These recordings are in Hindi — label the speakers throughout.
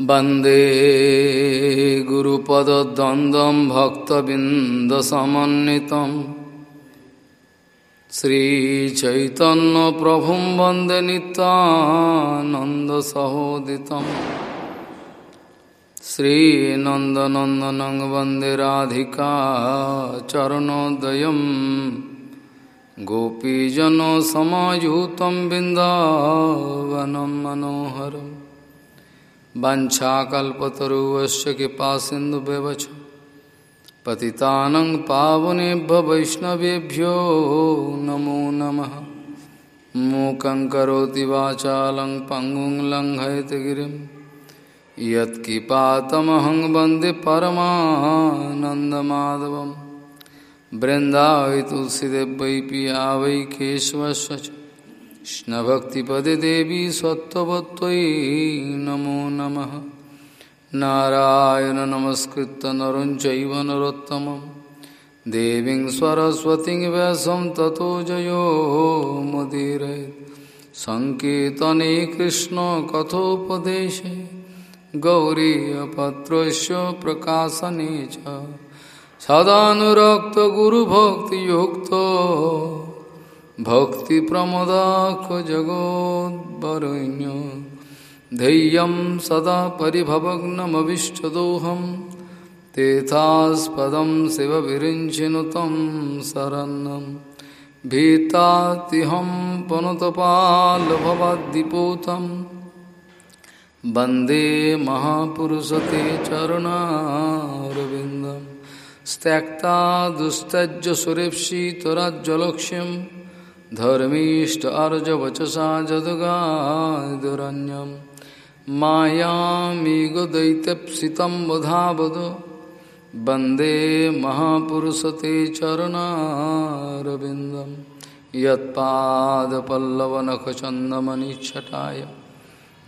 Speaker 1: वंदे गुरुपदद्वन्द्वं भक्तबिन्दसमन्वितं। श्रीचैतन्यप्रभुं वंदे नितानन्दसहोदितं श्रीनन्दनन्दनं वंदे राधिका चरणोदयम् गोपीजनसमायुतं बिन्दावनं मनोहरम्। वञ्छाकल्पतरुवश्च कृपा सिन्धुव्यवच पतितानं पावनेभ्य वैष्णवेभ्यो नमो नमः। मूकं करोति वाचालं पङ्गुं लङ्घयतगिरिं यत्किपातमहं वंदे परमानन्दमाधवं बृन्दावै तुलसीदेव पिया वै कृष्णभक्तिपदे देवी सत्त्ववत्त्वयि नमो नमः। नारायण नमस्कृत्य नरं चैव देवीं सरस्वतीं व्यासं ततो जयो मुदीरयेत्। सङ्कीर्तने कृष्णकथोपदेशे गौरीयपत्रस्य प्रकाशने च। सदानुरक्तगुरुभक्तियुक्तो भक्तिप्रमदाख जगोद्वरुण्य धैर्यं सदा परिभवग्नमविष्टदोहं। तेथास्पदं शिवविरिञ्चिनु तं शरणं भीतातिहं पनुतपालभवद्दिपूतं। वंदे महापुरुषते चरणारविन्दं। त्यक्ता दुस्तज्य सुरेप्सितराज्जलक्ष्यम् धर्मीष्ट अर्जवचसा जदगादुरन्यं मायामीगदैत्यप्सितं वधावद। वंदे महापुरुषते चरणारविन्दं यत्पादपल्लवनखचन्दमनिच्छटाय।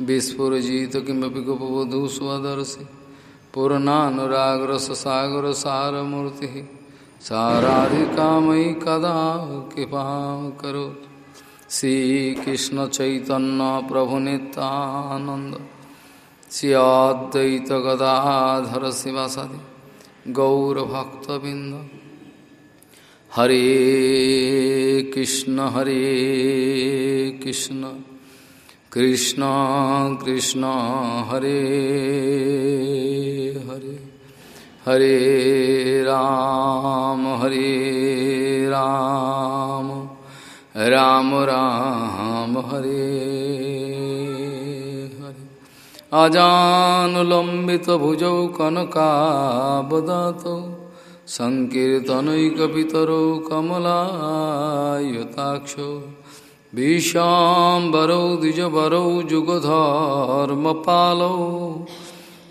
Speaker 1: विस्फुरजित किमपि गोपवधू स्वदर्शि पूर्णानुरागरससागरसारमूर्तिः। साराधिकामयि कदा कृपा करो। श्रीकृष्णचैतन्यप्रभुनितानन्द श्रियाद्वैत गदाधर शिवासदि गौरभक्तबिंद हरे कृष्ण हरे कृष्ण कृष्ण कृष्ण, हरे हरे। हरे राम हरे राम राम राम, हरे हरे। अजान लंबित भुजौ कनकावदातौ सङ्कीर्तनैकपितरौ कमलायताक्षौ विशाम्बरौ द्विजवरौ जुगधर्मपालौ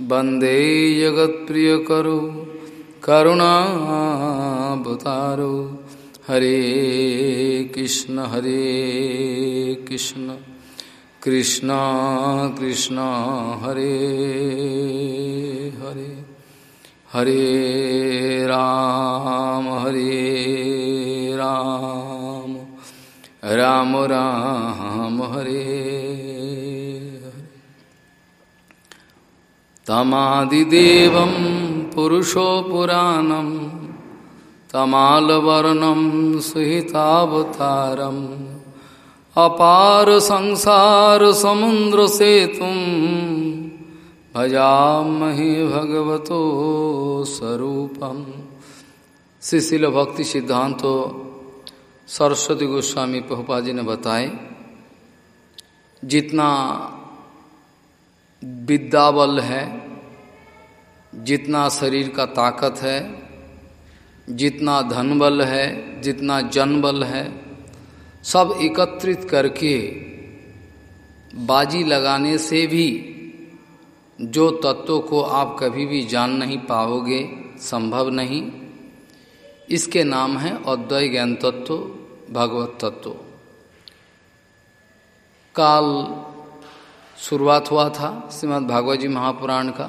Speaker 1: वंदे जगत्प्रियकरो, करुणावतारो। हरे कृष्ण हरे कृष्ण। कृष्ण कृष्ण, हरे हरे। हरे राम हरे राम। राम राम, हरे। तमादिदेवं पुरुषो पुराणं, तमालवर्णं सुहितावतारम् अपार संसारसमुद्रसेतुं भजामहे भगवतो स्वरूपम् श्रीशिल भक्ति सिद्धांतो सरस्वती गोस्वामी प्रभुपा जी ने बताए, जितना विद्या बल है, जितना शरीर का ताकत है, जितना धन बल है, जितना जन बल है, सब एकत्रित करके बाजी लगाने से भी जो तत्वों को आप कभी भी जान नहीं पाओगे, संभव नहीं। इसके नाम है अद्वय ज्ञान तत्व, भगवत तत्व। काल शुरुआत हुआ था श्रीमद भागवत जी महापुराण का।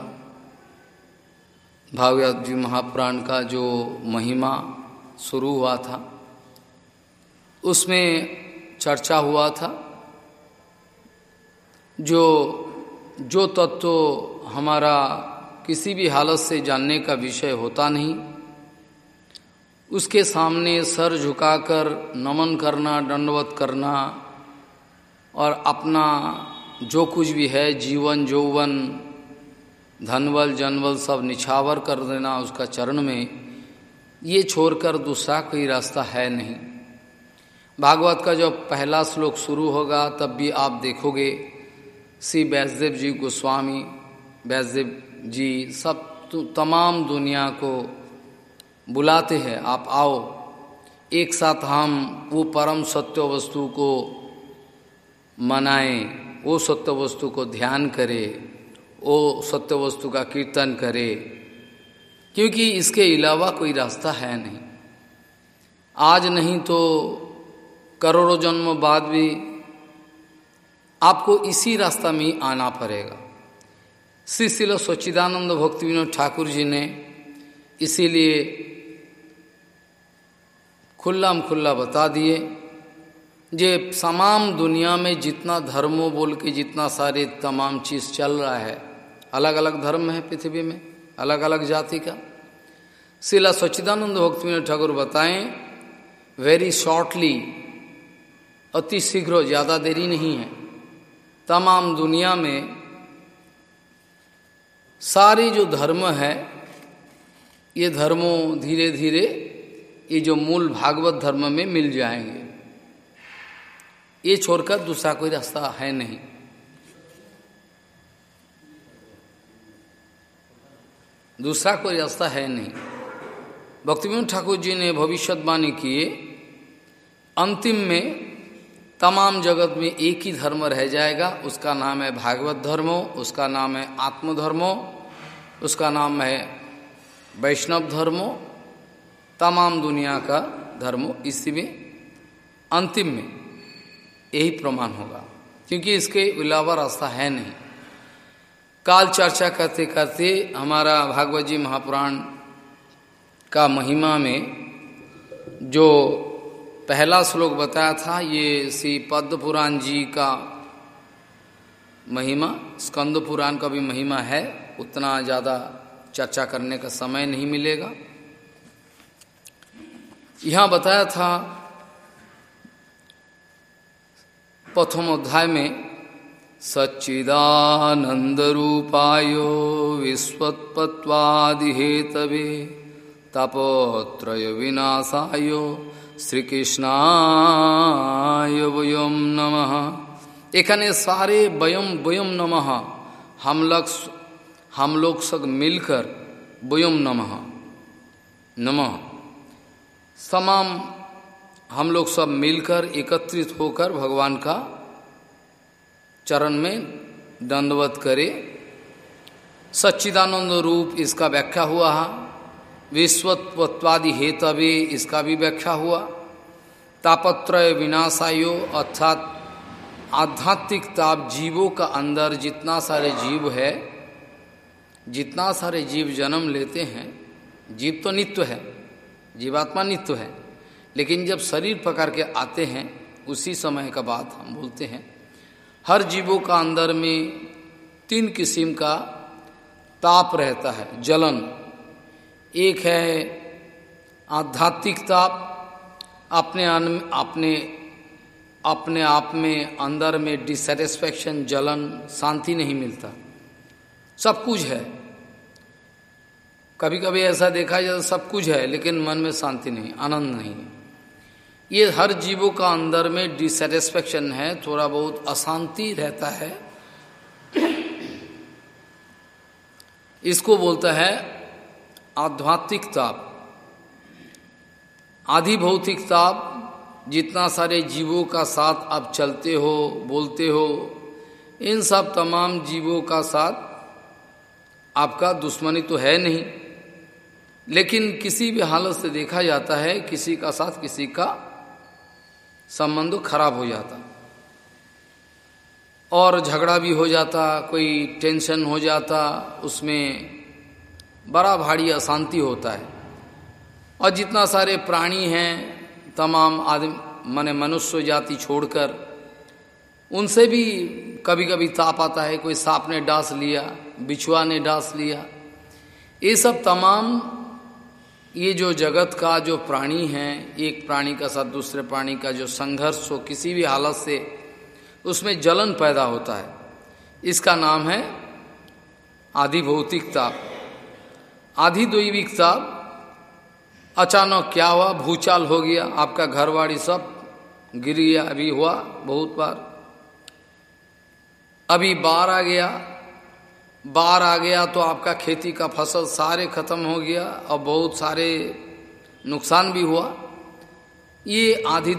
Speaker 1: भागवत जी महापुराण का जो महिमा शुरू हुआ था, उसमें चर्चा हुआ था जो जो तत्व हमारा किसी भी हालत से जानने का विषय होता नहीं, उसके सामने सर झुकाकर नमन करना, दंडवत करना और अपना जो कुछ भी है, जीवन जौवन धनवल जनवल सब निछावर कर देना उसका चरण में, ये छोड़कर दूसरा कोई रास्ता है नहीं। भागवत का जब पहला श्लोक शुरू होगा, तब भी आप देखोगे, श्री वैष्णदेव जी गोस्वामी वैष्णदेव जी सब तमाम दुनिया को बुलाते हैं, आप आओ। एक साथ हम वो परम सत्य वस्तु को मनाएँ। वो सत्य वस्तु को ध्यान करे, वो सत्य वस्तु का कीर्तन करे, क्योंकि इसके अलावा कोई रास्ता है नहीं। आज नहीं तो करोड़ों जन्म बाद भी आपको इसी रास्ता में आना पड़ेगा। श्री शिल सच्चिदानंद भक्ति विनोद ठाकुर जी ने इसीलिए खुल्लाम खुल्ला बता दिए। जे तमाम दुनिया में जितना धर्मों बोल के जितना सारे तमाम चीज़ चल रहा है अलग अलग धर्म है पृथ्वी में अलग अलग जाति का। शिला सच्चिदानंद भक्ति ठाकुर बताएँ वेरी शॉर्टली अति शीघ्र ज़्यादा देरी नहीं है। तमाम दुनिया में सारे जो धर्म है, ये धर्मों धीरे धीरे ये जो मूल भागवत धर्म में मिल जाएँगे। ये छोड़कर दूसरा कोई रास्ता है नहीं। दूसरा कोई रास्ता है नहीं। भक्तिविनोद ठाकुर जी ने भविष्यवाणी किए, अंतिम में तमाम जगत में एक ही धर्म रह जाएगा, उसका नाम है भागवत धर्मो, उसका नाम है आत्मधर्मो, उसका नाम है वैष्णव धर्मो, तमाम दुनिया का धर्मो इसी में, अंतिम में। यही प्रमाण होगा। क्योंकि इसके अलावा रास्ता है नहीं। काल चर्चा करते करते हमारा भागवत जी महापुराण का महिमा में जो पहला श्लोक बताया था, ये श्री पद्म पुराण जी का महिमा स्कंद पुराण का भी महिमा है। उतना ज़्यादा चर्चा करने का समय नहीं मिलेगा। यहाँ बताया था प्रथम अध्याय में सच्चिदानंद रूपायो विश्वत्पत्वादि सच्चिदानन्दरूपाय विश्वत्पत्वादिहेतवे तपोत्रयविनाशाय श्रीकृष्णाय वयं नम। एखने सारे वयम वयम नम। हम लोग हम लोग सब मिलकर वयम नम। नम। समाम हम लोग सब मिलकर एकत्रित होकर भगवान का चरण में दंडवत करे। सच्चिदानंद रूप इसका व्याख्या हुआ है। विश्वत्वादि हेतवे इसका भी व्याख्या हुआ। तापत्रय विनाशायो अर्थात आध्यात्मिक ताप जीवों का अंदर जितना सारे जीव है, जितना सारे जीव जन्म लेते हैं, जीव तो नित्य है, जीवात्मा नित्य है। लेकिन जब शरीर पकड़ के आते हैं, उसी समय का बात हम बोलते हैं। हर जीवों का अंदर में तीन किस्म का ताप रहता है, जलन। एक है आध्यात्मिक ताप, अपने अपने अपने आप में अंदर में डिससेटिस्फैक्शन जलन, शांति नहीं मिलता। सब कुछ है। कभी कभी ऐसा देखा जाए सब कुछ है, लेकिन मन में शांति नहीं, आनंद नहीं। है ये हर जीवों का अंदर में डिससेटिस्फेक्शन है, थोड़ा बहुत अशांति रहता है। इसको बोलता है आध्यात्मिक ताप आधि भौतिक ताप जितना सारे जीवों का साथ आप चलते हो, बोलते हो, इन सब तमाम जीवों का साथ आपका दुश्मनी तो है नहीं। लेकिन किसी भी हालत से देखा जाता है, किसी का साथ किसी का संबंध खराब हो जाता। और झगड़ा भी हो जाता, कोई टेंशन हो जाता, उसमें बड़ा भारी अशांति होता है। और जितना सारे प्राणी हैं, तमाम आदमी माने मनुष्य जाति छोड़कर, उनसे भी कभी कभी ताप आता है, कोई सांप ने डांस लिया, बिछुआ ने डांस लिया, ये सब तमाम ये जो जगत का जो प्राणी है, एक प्राणी का साथ दूसरे प्राणी का जो संघर्ष हो, किसी भी हालत से, उसमें जलन पैदा होता है। इसका नाम है आधि भौतिकता आधि दैविकता अचानक क्या हुआ? भूचाल हो गया, आपका घर घरवाड़ी सब गिर गया, अभी हुआ बहुत बार। अभी बाढ़ आ गया बाढ़ आ गया तो आपका खेती का फ़सल सारे खत्म हो गया, और बहुत सारे नुकसान भी हुआ। ये आधि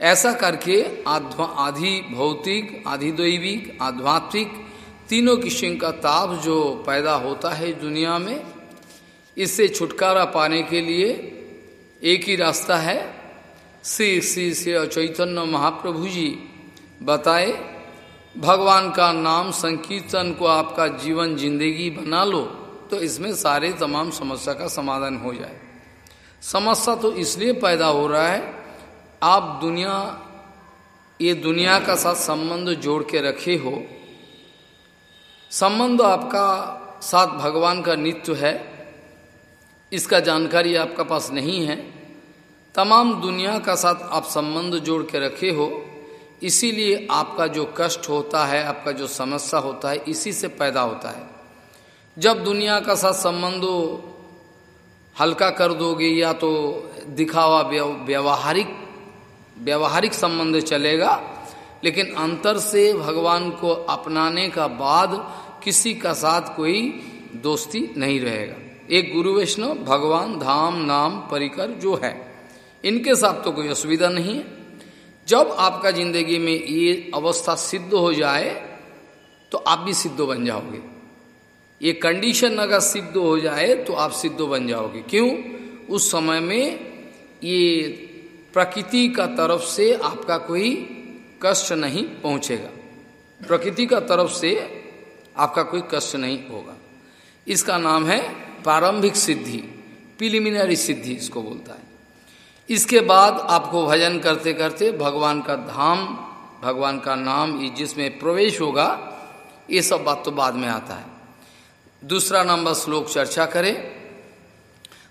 Speaker 1: ऐसा करके आधि भौतिक आधि दैविक आध्यात्मिक तीनों किस्म का ताप जो पैदा होता है दुनिया में, इससे छुटकारा पाने के लिए एक ही रास्ता है। श्री श्री श्री चैतन्य महाप्रभु जी बताए भगवान का नाम संकीर्तन को आपका जीवन ज़िंदगी बना लो तो इसमें सारे तमाम समस्या का समाधान हो जाए। समस्या तो इसलिए पैदा हो रहा है, आप दुनिया, ये दुनिया का साथ संबंध जोड़ के रखे हो। संबंध आपका साथ भगवान का नित्य है, इसका जानकारी आपका पास नहीं है। तमाम दुनिया का साथ आप संबंध जोड़ के रखे हो इसीलिए आपका जो कष्ट होता है, आपका जो समस्या होता है, इसी से पैदा होता है। जब दुनिया का साथ संबंधो हल्का कर दोगे या तो दिखावा व्यवहारिक व्यवहारिक संबंध चलेगा, लेकिन अंतर से भगवान को अपनाने का बाद किसी का साथ कोई दोस्ती नहीं रहेगा। एक गुरु वैष्णव, भगवान, धाम, नाम, परिकर जो है, इनके साथ तो कोई असुविधा नहीं है। जब आपका ज़िंदगी में ये अवस्था सिद्ध हो जाए तो आप भी सिद्ध बन जाओगे। ये कंडीशन अगर सिद्ध हो जाए तो आप सिद्ध बन जाओगे। क्यों? उस समय में ये प्रकृति का तरफ़ से आपका कोई कष्ट नहीं पहुंचेगा। प्रकृति का तरफ़ से आपका कोई कष्ट नहीं होगा। इसका नाम है प्रारंभिक सिद्धि प्रिलिमिनरी सिद्धि इसको बोलता है। इसके बाद आपको भजन करते करते भगवान का धाम, भगवान का नाम जिसमें प्रवेश होगा, ये सब बात तो बाद में आता है। दूसरा नंबर श्लोक चर्चा करें।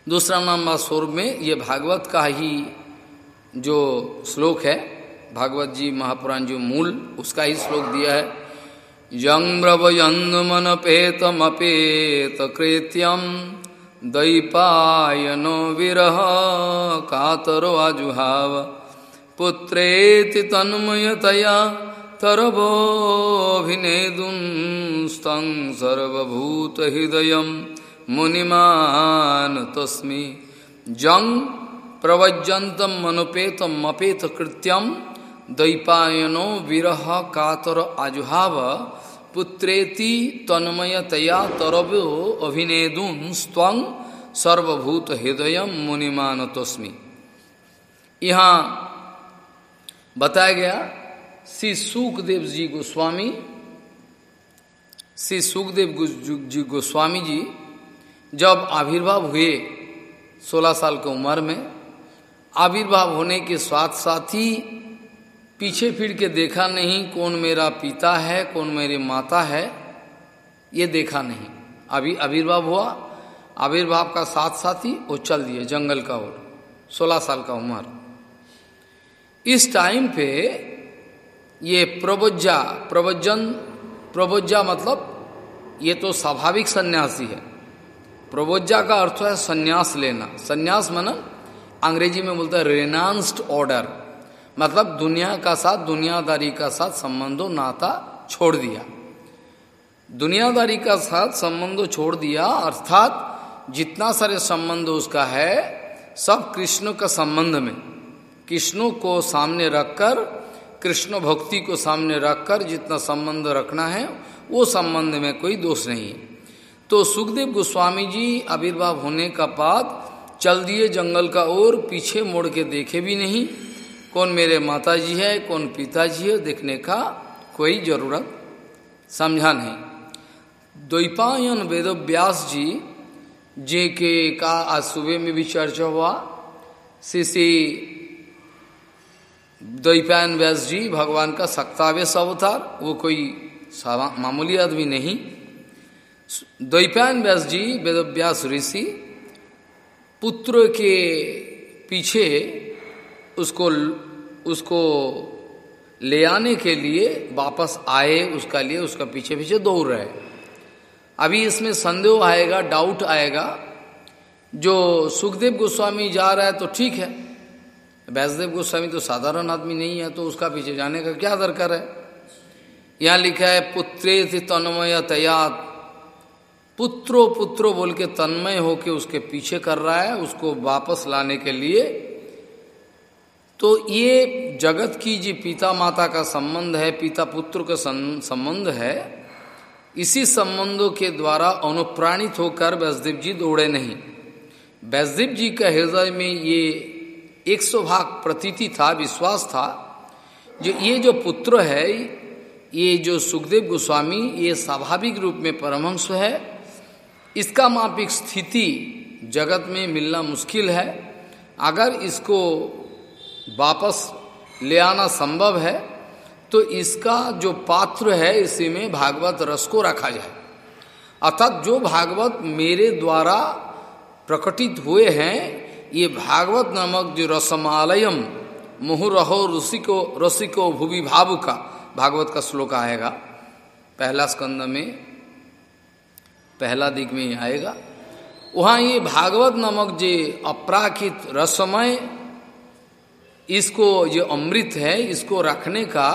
Speaker 1: दूसरा नंबर स्वरूप में ये भागवत का ही जो श्लोक है, भागवत जी महापुराण जो मूल, उसका ही श्लोक दिया है। यङ्ग्रवयन्दमनपेतमपेतकृत्यं दैपायनो विरह कातरो आजुहाव पुत्रेति तन्मयतया तरवोऽभिनेदुंस्तं सर्वभूतहृदयं मुनिमान् तस्मि। जं प्रवज्यन्तं मनुपेतम् अपेतकृत्यं दैपायनो विरह कातर आजुहाव पुत्रेति तन्मयतया तरवो अभिनेदुन स्वं सर्वभूत हृदय मुनिमान तस्मी यहाँ बताया गया, श्री सुखदेव जी गोस्वामी, श्री सुखदेव जी गोस्वामी जी जब आविर्भाव हुए 16 साल की उम्र में, आविर्भाव होने के साथ साथ ही पीछे फिर के देखा नहीं कौन मेरा पिता है, कौन मेरी माता है, ये देखा नहीं। अभी आविर्भाव हुआ, आविर्भाव का साथ साथ ही वो चल दिए, जंगल का ओर, सोलह साल का उम्र। इस टाइम पे ये प्रवज्जा प्रवज्जन प्रबोज्जा मतलब ये तो स्वाभाविक सन्यासी है। प्रबोज्जा का अर्थ है सन्यास लेना। सन्यास मनन अंग्रेज़ी में बोलता है रेनांस्ड ऑर्डर मतलब दुनिया का साथ, दुनियादारी का साथ संबंधो नाता छोड़ दिया। दुनियादारी का साथ संबंधो छोड़ दिया, अर्थात जितना सारे संबंध उसका है, सब कृष्ण का संबंध में। कृष्ण को सामने रखकर, कृष्ण भक्ति को सामने रखकर जितना संबंध रखना है, वो संबंध में कोई दोष नहीं है। तो सुखदेव गोस्वामी जी आविर्भाव होने का बाद चल दिए जंगल का ओर, पीछे मोड़ के देखे भी नहीं कौन मेरे माताजी है, कौन पिताजी है, देखने का कोई ज़रूरत समझा नहीं। द्वैपायन वेद व्यास जी, जे के का आज सुबह में भी चर्चा हुआ श्री श्री द्वैपायन व्यास जी, भगवान का सक्तावेश अवतार, वो कोई मामूली आदमी नहीं। द्वैपायन व्यास जी, वेदव्यास ऋषि, पुत्र के पीछे उसको उसको ले आने के लिए वापस आए, उसका लिए, उसका पीछे पीछे दौड़ रहे। अभी इसमें संदेह आएगा डाउट आएगा, जो सुखदेव गोस्वामी जा रहा है तो ठीक है। वैसदेव गोस्वामी तो साधारण आदमी नहीं है तो उसका पीछे जाने का क्या दरकार है? यहाँ लिखा है पुत्रे तन्मय तयात पुत्रो पुत्रो बोल के तन्मय होके उसके पीछे कर रहा है, उसको वापस लाने के लिए तो ये जगत की जी पिता माता का संबंध है, पिता पुत्र का संबंध है, इसी संबंधों के द्वारा अनुप्राणित होकर वैसदेव जी दौड़े नहीं। वैसदेव जी का हृदय में ये एक सौ भाग प्रतीति था, विश्वास था जो ये जो पुत्र है, ये जो सुखदेव गोस्वामी, ये स्वाभाविक रूप में परमहंस है। इसका मापिक स्थिति जगत में मिलना मुश्किल है। अगर इसको वापस ले आना संभव है तो इसका जो पात्र है, इसी में भागवत रस को रखा जाए। अर्थात जो भागवत मेरे द्वारा प्रकटित हुए हैं, ये भागवत नामक जो रसमालयम, मुहुरहो रसिको रसिको भूवि भाव का भागवत का श्लोक आएगा। पहला स्कंद में, पहला दिग में आएगा। वहाँ ये भागवत नामक जो अपराखित रसमय इसको जो अमृत है, इसको रखने का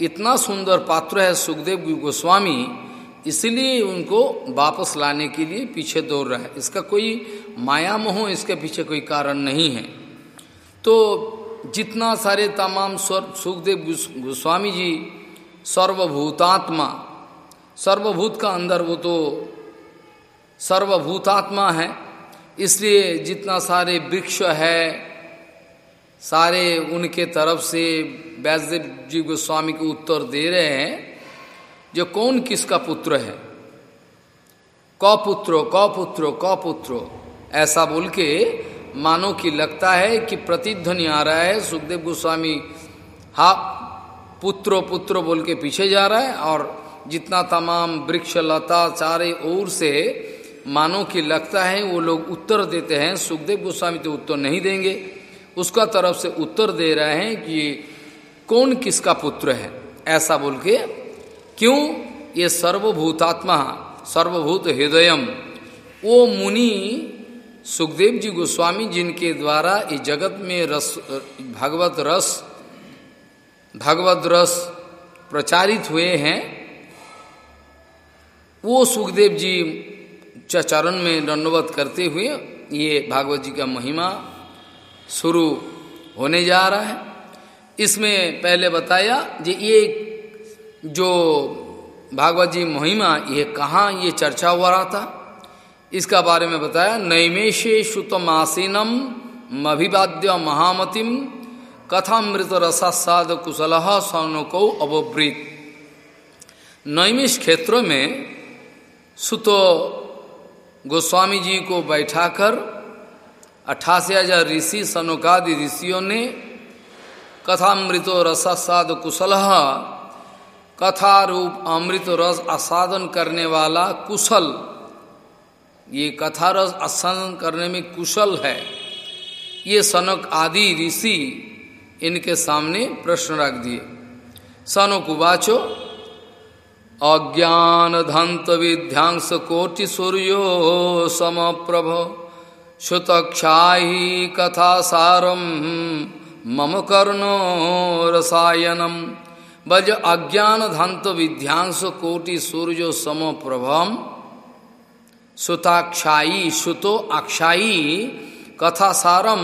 Speaker 1: इतना सुंदर पात्र है सुखदेव गोस्वामी, इसलिए उनको वापस लाने के लिए पीछे दौड़ रहा है। इसका कोई माया मोह इसके पीछे कोई कारण नहीं है। तो जितना सारे तमाम सुखदेव गोस्वामी जी, सर्वभूतात्मा, सर्वभूत का अंदर वो तो सर्वभूतात्मा है, इसलिए जितना सारे वृक्ष है सारे उनके तरफ़ से वैष्णव जी गोस्वामी को उत्तर दे रहे हैं, जो कौन किसका पुत्र है? क पुत्रो क पुत्रो क ऐसा बोल के मानो कि लगता है कि प्रतिध्वनि आ रहा है, सुखदेव गोस्वामी हा पुत्रो पुत्रो बोल के पीछे जा रहा है और जितना तमाम वृक्ष, लता, चारे ओर से मानो कि लगता है वो लोग उत्तर देते हैं, सुखदेव गोस्वामी तो उत्तर नहीं देंगे। उसका तरफ़ से उत्तर दे रहे हैं कि कौन किसका पुत्र है? ऐसा बोल के, क्यों ये सर्वभूतात्मा, सर्वभूत हृदयम? वो मुनि सुखदेव जी गोस्वामी जिनके द्वारा इस जगत में रस, भगवत रस भगवत रस प्रचारित हुए हैं, वो सुखदेव जी चरण में दंडवत करते हुए ये भागवत जी का महिमा शुरू होने जा रहा है। इसमें पहले बताया जे, ये जो भागवत जी महिमा, ये कहाँ ये चर्चा हुआ रहा था, इसका बारे में बताया नैमेशे श्रुतमासीनम मभिवाद्य महामतिम कथामृत रसाद कुशल सौनको अवृत नैमिष क्षेत्रों में सुतो गोस्वामी जी को बैठाकर अट्ठासी हज़ार ऋषि सनुकादि ऋषियों ने कथामृतो रसाद कुशल कथा रूप अमृत रस आसादन करने वाला कुशल। ये कथा रस आसादन करने में कुशल है। ये सनक आदि ऋषि इनके सामने प्रश्न रख दिए। सनक उवाचो अज्ञान धंत विध्यांस कोटि सूर्यो सम प्रभ श्रुतक्षाही कथा सारम मम कर्णो रसायनम बज अज्ञान धंत विध्यांस कोटि सूर्य सम प्रभम। सुताक्षाई सुतो अक्षाई कथा सारम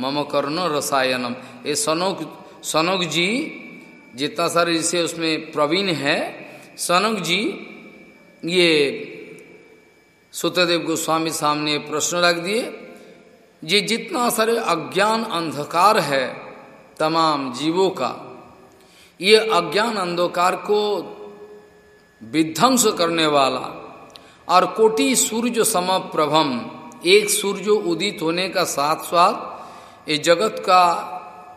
Speaker 1: मम कर्ण रसायनम ये सनोक सनोक जी जितना सारे जिसे उसमें प्रवीण है सनक जी ये सुतदेव गोस्वामी सामने प्रश्न रख दिए, ये जितना सारे अज्ञान अंधकार है तमाम जीवों का, ये अज्ञान अंधकार को विध्वंस करने वाला और कोटि सूर्य समप्रभम, एक सूर्य उदित होने का साथ साथ ये जगत का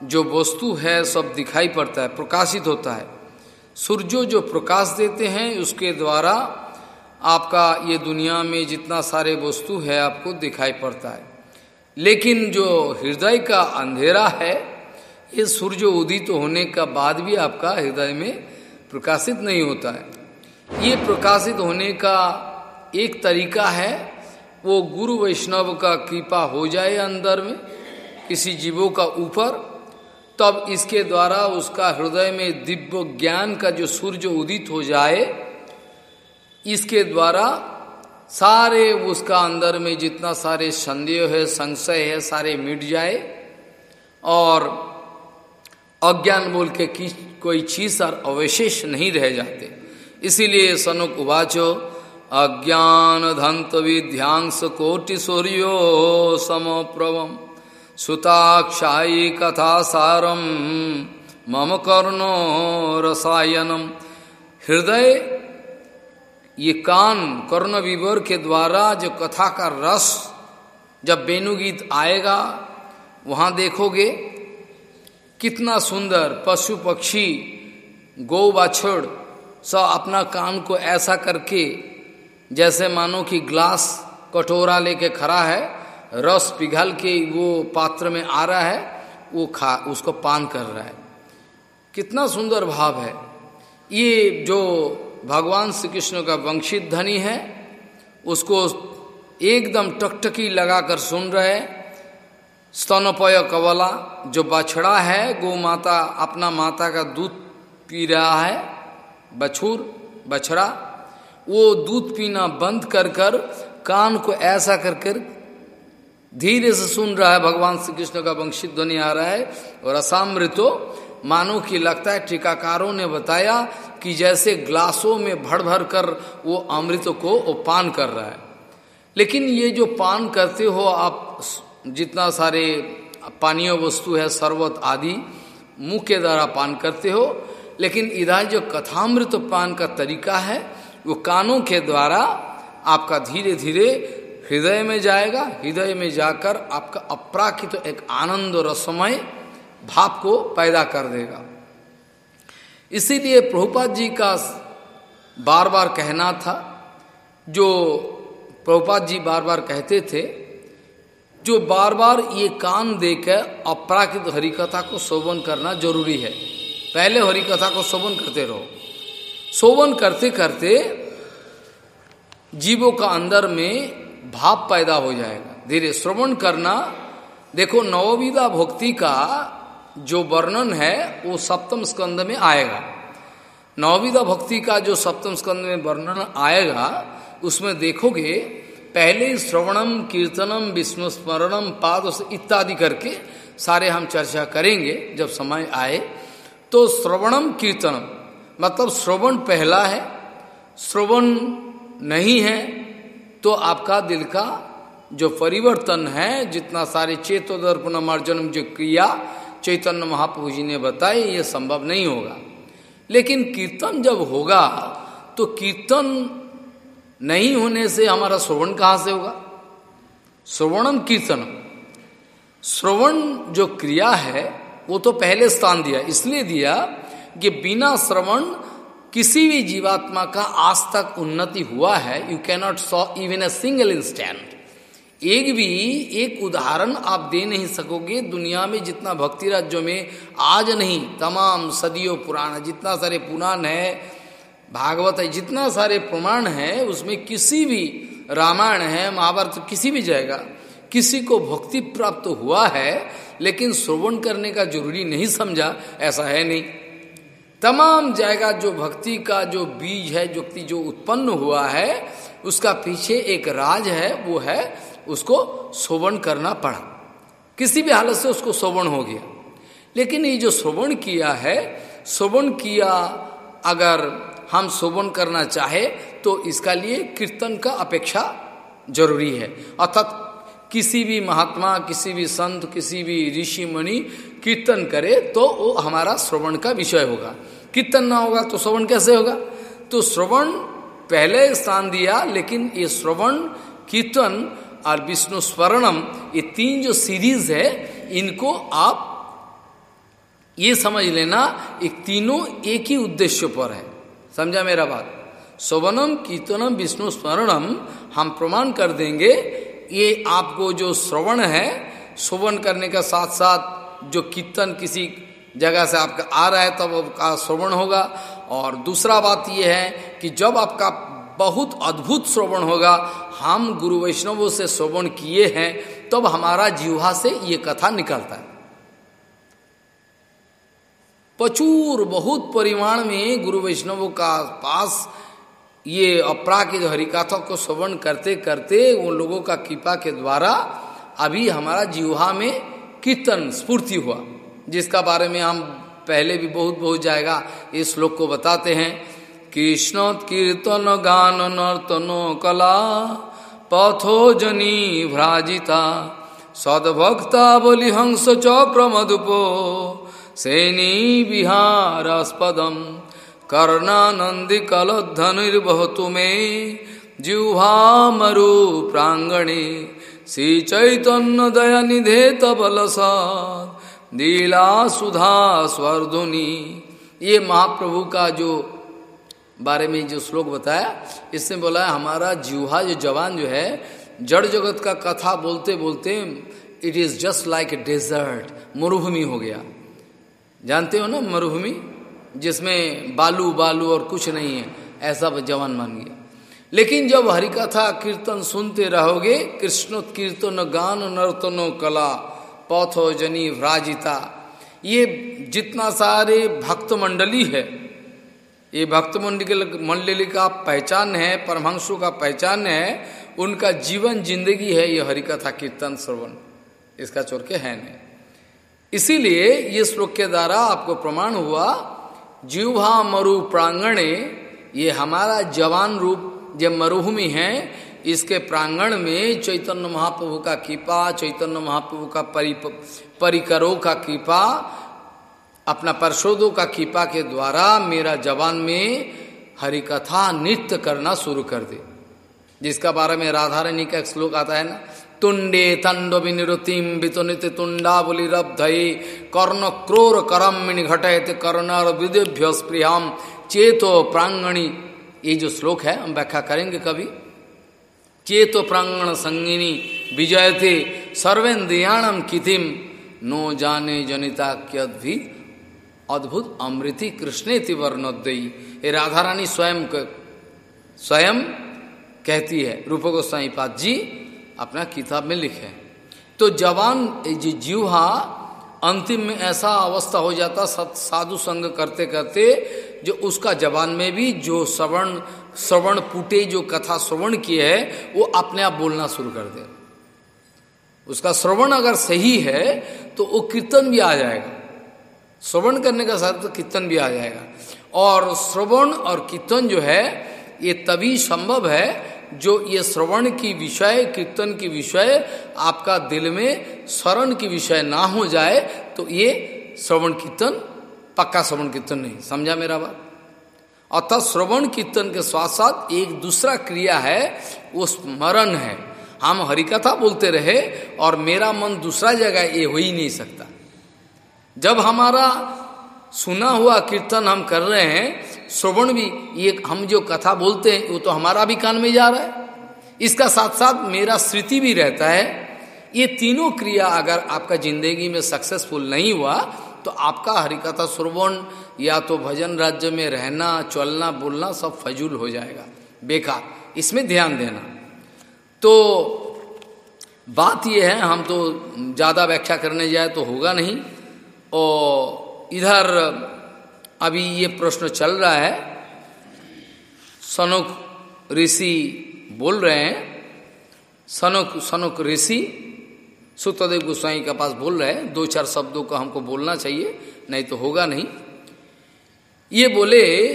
Speaker 1: जो वस्तु है सब दिखाई पड़ता है, प्रकाशित होता है। सूर्यो जो प्रकाश देते हैं, उसके द्वारा आपका ये दुनिया में जितना सारे वस्तु है, आपको दिखाई पड़ता है। लेकिन जो हृदय का अंधेरा है, ये सूर्य उदित होने का बाद भी आपका हृदय में प्रकाशित नहीं होता है। ये प्रकाशित होने का एक तरीका है, वो गुरु वैष्णव का कृपा हो जाए अंदर में, किसी जीवों का ऊपर, तब इसके द्वारा उसका हृदय में दिव्य ज्ञान का जो सूर्य उदित हो जाए इसके द्वारा सारे उसका अंदर में जितना सारे संदेह है, संशय है, सारे मिट जाए और अज्ञान बोल के कोई चीज़ और अवशेष नहीं रह जाते। इसीलिए सनुक उवाचो अज्ञान धंत विध्यांस कोटि सूर्यो समप्रवम सुताक्षाई कथा सारम, मम कर्णो रसायनम। हृदय ये कान कर्ण विवर के द्वारा जो कथा का रस जब बेनुगीत आएगा, वहाँ देखोगे कितना सुंदर पशु पक्षी गौ बाछड़ सब अपना कान को ऐसा करके, जैसे मानो कि ग्लास कटोरा लेके खड़ा है, रस पिघल के वो पात्र में आ रहा है, वो खा, उसको पान कर रहा है। कितना सुंदर भाव है। ये जो भगवान श्री कृष्ण का वंशित धनी है, उसको एकदम टकटकी लगाकर सुन रहे स्तनपय कवला, जो बछड़ा है, गो माता, अपना माता का दूध पी रहा है, बछूर, बछड़ा, वो दूध पीना बंद कर कर कान को ऐसा कर कर धीरे से सुन रहा है, भगवान श्री कृष्ण का वंशित ध्वनि आ रहा है, और असामृतो मानो कि लगता है टीकाकारों ने बताया कि जैसे ग्लासों में भर भर कर वो अमृत को पान कर रहा है। लेकिन ये जो पान करते हो आप, जितना सारे पानीय वस्तु है, शरबत आदि, मुँह के द्वारा पान करते हो, लेकिन इधर जो कथामृत पान का तरीका है, वो कानों के द्वारा आपका धीरे धीरे हृदय में जाएगा, हृदय में जाकर आपका अपराकित तो एक आनंद रसमय भाव को पैदा कर देगा। इसीलिए प्रभुपाद जी का बार बार कहना था, जो प्रभुपाद जी बार बार कहते थे, जो बार बार ये कान देकर अपराकृत हरिकथा को शोभन करना ज़रूरी है। पहले हरिकथा को शोभन करते रहो। शोभन करते करते जीवों का अंदर में भाव पैदा हो जाएगा। धीरे श्रवण करना, देखो नवविदा भक्ति का जो वर्णन है, वो सप्तम स्कंद में आएगा। नवविदा भक्ति का जो सप्तम स्कंद में वर्णन आएगा, उसमें देखोगे, पहले श्रवणम, कीर्तनम विष्णु स्मरणम पाद इत्यादि करके सारे हम चर्चा करेंगे, जब समय आए। तो श्रवणम, कीर्तनम मतलब श्रवण पहला है, श्रवण नहीं है तो आपका दिल का जो परिवर्तन है, जितना सारे चेतोदर्पण मार्जन जो क्रिया चैतन्य महाप्रभु जी ने बताए ये संभव नहीं होगा। लेकिन कीर्तन जब होगा तो कीर्तन नहीं होने से हमारा श्रवण कहाँ से होगा? श्रवणम कीर्तन श्रवण जो क्रिया है, वो तो पहले स्थान दिया। इसलिए दिया कि बिना श्रवण किसी भी जीवात्मा का आज तक उन्नति हुआ है। You cannot saw even a single instant एक भी एक उदाहरण आप दे नहीं सकोगे दुनिया में जितना भक्ति राज्यों में आज नहीं, तमाम सदियों पुराण जितना सारे पुराण है, भागवत है, जितना सारे प्रमाण है, उसमें किसी भी रामायण है, महाभारत किसी भी जाएगा, किसी को भक्ति प्राप्त हुआ है, लेकिन श्रवण करने का ज़रूरी नहीं समझा, ऐसा है नहीं। तमाम जाएगा जो भक्ति का जो बीज है जो जो उत्पन्न हुआ है, उसका पीछे एक राज है, वो है उसको शोभन करना पड़ा। किसी भी हालत से उसको शोभन हो गया। लेकिन ये जो शोभन किया है शोभन किया अगर हम शोभन करना चाहे तो इसका लिए कीर्तन का अपेक्षा ज़रूरी है। अर्थात किसी भी महात्मा, किसी भी संत, किसी भी ऋषि मुनि कीर्तन करे तो वो हमारा श्रवण का विषय होगा। कीर्तन ना होगा तो श्रवण कैसे होगा? तो श्रवण पहले स्थान दिया, लेकिन ये श्रवण, कीर्तन और विष्णु स्वर्णम, ये तीन जो सीरीज़ है, इनको आप ये समझ लेना, एक तीनों एक ही उद्देश्य पर है। समझा मेरा बात? शोभनम कीर्तनम, विष्णु स्मरणम हम प्रमाण कर देंगे, ये आपको जो श्रवण है शोभन करने का साथ साथ जो कीर्तन किसी जगह से आपका आ रहा है, तब आपका श्रवण होगा। और दूसरा बात यह है कि जब आपका बहुत अद्भुत श्रवण होगा। हम गुरु वैष्णवों से श्रवण किए हैं, तब हमारा जीवा से ये कथा निकलता है। प्रचुर बहुत परिमाण में गुरु वैष्णवों का पास ये अपरा अपराकित हरिकाथा को श्रवण करते करते उन लोगों का कृपा के द्वारा अभी हमारा जीवा में कीर्तन स्फूर्ति हुआ, जिसका बारे में हम पहले भी बहुत बहुत जाएगा इस श्लोक को बताते हैं। कृष्ण कीर्तन गान नर्तनो कला पथो जनी भ्राजिता, सदभक्ता बोली हंस चक्र मधुपो सैनी विहारास्पदम कर्णानंदी कलोधनुर्बहतु में जिह्वा मरु प्रांगणे श्री चैतन्य दया निधे तबलसाद दीला सुधा स्वर्धुनी। ये महाप्रभु का जो बारे में जो श्लोक बताया, इसने बोला, हमारा जीवा जो जवान जो है, जड़ जगत का कथा बोलते बोलते it is just like a desert मरुभूमि हो गया. जानते हो ना मरुभूमि? जिसमें बालू बालू और कुछ नहीं है, ऐसा जवान मान गया। लेकिन जब हरिकथा कीर्तन सुनते रहोगे कृष्ण कीर्तन गान नर्तनो कला, पौथो जनी भ्राजिता ये जितना सारे भक्त मंडली है ये भक्त मंडली का पहचान है, परमहंसों का पहचान है, उनका जीवन ज़िंदगी है, ये हरिकथा कीर्तन श्रवण। इसका चोर के है नहीं। इसीलिए ये श्लोक के द्वारा आपको प्रमाण हुआ जीवा मरु प्रांगणे, ये हमारा जवान रूप जो मरुभूमि है, इसके प्रांगण में चैतन्य महाप्रभु का कृपा, चैतन्य महाप्रभु का परि परिकरों का कृपा अपना परशोदों का कृपा के द्वारा मेरा जवान में हरिकथा नृत्य करना शुरू कर दे। जिसका बारे में राधा रानी का एक श्लोक आता है ना, तुंडे तंड विनिरुतिम वितुनित तुंडा बोली रब्धई कर्ण क्रोर करमिणी घटयत कर्णर विदेभ्य स्प्रियाम चेतो प्रांगणी। ये जो श्लोक है, हम व्याख्या करेंगे कभी। चेतो प्रांगण संगिनी विजयते सर्वेन्द्रियाणम किथिम नो जाने जनिता क्यद्भित अद्भुत अमृति कृष्ण वर्णोदयी ये राधा रानी स्वयं स्वयं कहती है रूप गोस्वाई पाद जी अपना किताब में लिखे तो जवान जी जीवा अंतिम में ऐसा अवस्था हो जाता साधु संग करते करते जो उसका जवान में भी जो श्रवण श्रवण पुटे जो कथा श्रवण किए है, वो अपने आप बोलना शुरू कर दे। उसका श्रवण अगर सही है तो वो कीर्तन भी आ जाएगा। श्रवण करने का साथ तो कीर्तन भी आ जाएगा। और श्रवण और कीर्तन जो है, ये तभी संभव है जो ये श्रवण की विषय, कीर्तन की विषय, आपका दिल में शरण की विषय ना हो जाए तो ये श्रवण कीर्तन, पक्का श्रवण कीर्तन नहीं। समझा मेरा बात? अर्थात श्रवण कीर्तन के साथ साथ एक दूसरा क्रिया है, वो स्मरण है। हम हरिकथा बोलते रहे और मेरा मन दूसरा जगह ये हो ही नहीं सकता। जब हमारा सुना हुआ कीर्तन हम कर रहे हैं, श्रवण भी, ये हम जो कथा बोलते हैं, वो तो हमारा भी कान में जा रहा है। इसका साथ साथ मेरा स्मृति भी रहता है। ये तीनों क्रिया अगर आपका ज़िंदगी में सक्सेसफुल नहीं हुआ तो आपका हरिकथा श्रवण या तो भजन राज्य में रहना, चलना, बोलना सब फजूल हो जाएगा। बेकार। इसमें ध्यान देना। तो बात यह है, हम तो ज़्यादा व्याख्या करने जाए तो होगा नहीं। और इधर, अभी ये प्रश्न चल रहा है। सनुक ऋषि बोल रहे हैं। सनुक सनुक ऋषि सुतदेव गोस्वाई के पास बोल रहे हैं। दो चार शब्दों का हमको बोलना चाहिए, नहीं तो होगा नहीं। ये बोले,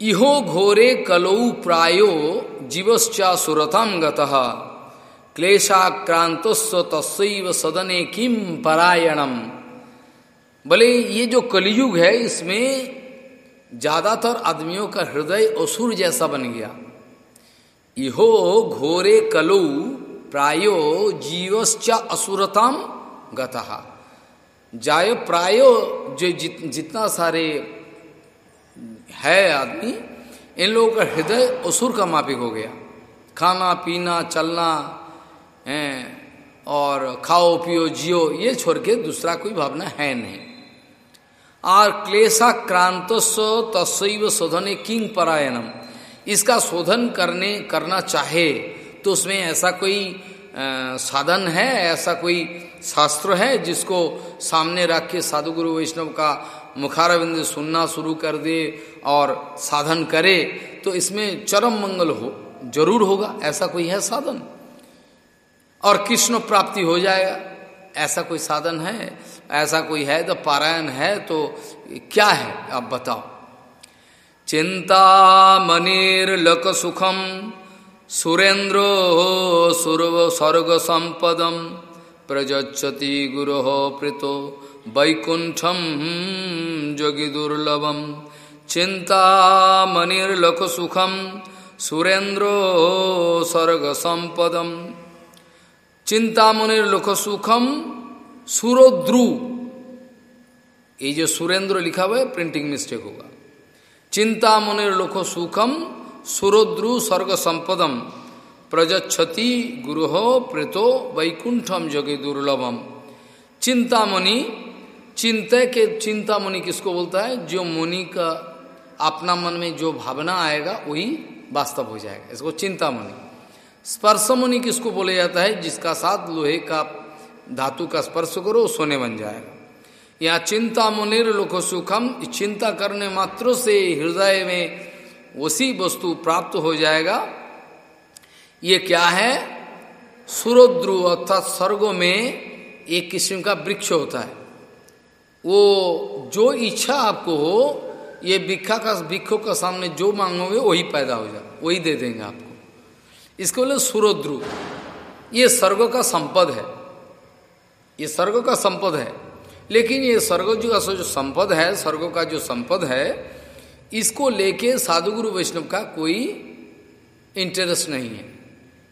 Speaker 1: इहो घोरे कलौ प्रायो जीवश्चा सुरथम गतः क्लेशाक्रांतस्व तस्व सदने किम परायणम। बोले ये जो कलयुग है इसमें ज़्यादातर आदमियों का हृदय असुर जैसा बन गया। इहो घोरे कलु प्रायो जीवश्च असुरतम गतः। जाय प्रायो जो जित, जितना सारे है आदमी इन लोगों का हृदय असुर का मापिक हो गया। खाना पीना चलना है और खाओ पियो जियो ये छोड़ के दूसरा कोई भावना है नहीं। और क्लेशा क्रांत तस्व शोधने किंग परायणम? इसका शोधन करने करना चाहे तो उसमें ऐसा कोई आ, साधन है ऐसा कोई शास्त्र है जिसको सामने रख के साधु गुरु वैष्णव का मुखारविंद सुनना शुरू कर दे और साधन करे तो इसमें चरम मंगल हो ज़रूर होगा ऐसा कोई है साधन? और कृष्ण प्राप्ति हो जाएगा ऐसा कोई साधन है? ऐसा कोई है? तो पारायण है तो क्या है? आप बताओ। चिंता मनिर लक सुखम सुरेन्द्रो सुरव स्वर्ग संपदम प्रजति गुरो प्रीतो वैकुंठम जोगी दुर्लभम। चिंता मनिर्लक सुखम सुरेन्द्रो स्वर्ग संपदम। चिंता चिंतामणि लोक सुखम सुरोद्रु। ये जो सुरेंद्र लिखा हुआ है प्रिंटिंग मिस्टेक होगा। चिंता चिंतामणि लोक सुखम, सुरोद्रु स्वर्ग संपदम। प्रजच्छति गुरुह प्रेतो वैकुंठम जगे दुर्लभम। चिंतामणि चिंता के चिंतामणि किसको बोलता है? जो मुनि का अपना मन में जो भावना आएगा, वही वास्तव हो जाएगा। इसको चिंतामणि स्पर्श मुनि किसको बोले जाता है? जिसका साथ लोहे का धातु का स्पर्श करो, सोने बन जाएगा यहाँ चिंता मुनिर लोक सुखम, चिंता करने मात्र से हृदय में उसी वस्तु प्राप्त हो जाएगा। ये क्या है? सुरोद्रु अर्थात स्वर्गो में एक किस्म का वृक्ष होता है। वो जो इच्छा आपको हो, ये भिक्षा का भिक्षों का सामने जो मांगोगे, वही पैदा हो जाए, वही दे देंगे आपको। इसको बोले सुरोद्रु। ये स्वर्ग का संपद है। ये स्वर्ग का संपद है। लेकिन ये स्वर्ग जो जो संपद है, स्वर्ग का जो संपद है, इसको लेके साधुगुरु वैष्णव का कोई इंटरेस्ट नहीं है।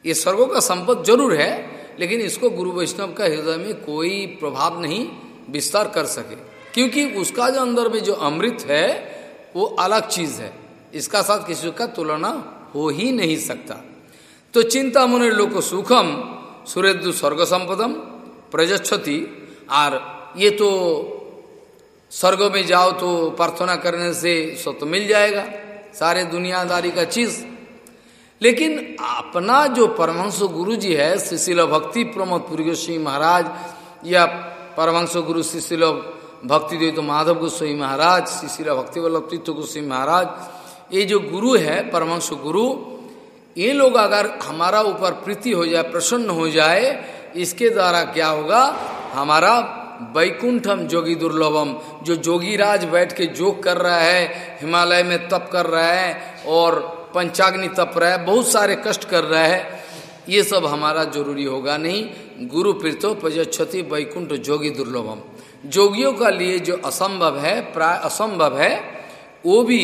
Speaker 1: ये स्वर्गों का संपद ज़रूर है, लेकिन इसको गुरु वैष्णव का हृदय में कोई प्रभाव नहीं, विस्तार कर सके। क्योंकि उसका जो अंदर में जो अमृत है, वो अलग चीज़ है। इसका साथ किसी का तुलना हो ही नहीं सकता। तो चिंता मुनि लोक सुखम, सुरेदु स्वर्ग संपदम। प्रजच्छति। और ये तो स्वर्ग में जाओ तो प्रार्थना करने से सो तो मिल जाएगा, सारे दुनियादारी का चीज़। लेकिन अपना जो परमहंस गुरु जी है शिशिल भक्ति प्रमोद पुरी गोस्वामी महाराज, या परमहंस गुरु शिशिल भक्ति देव तो माधव गोस्वामी महाराज शिशिल भक्ति वल्लभ तीर्थ गोस्वामी महाराज, ये जो गुरु है, परमहंस गुरु, ये लोग अगर हमारा ऊपर प्रीति हो जाए, प्रसन्न हो जाए इसके द्वारा क्या होगा? हमारा वैकुंठम जोगी दुर्लभम, जो जोगी राज बैठ के जोग कर रहा है, हिमालय में तप कर रहा है और पंचाग्नि तप रहा है, बहुत सारे कष्ट कर रहा है, ये सब हमारा ज़रूरी होगा नहीं। गुरु प्रीतो प्रजक्षति वैकुंठ जोगी दुर्लभम। जोगियों का लिए जो असंभव है प्राय असंभव है, वो भी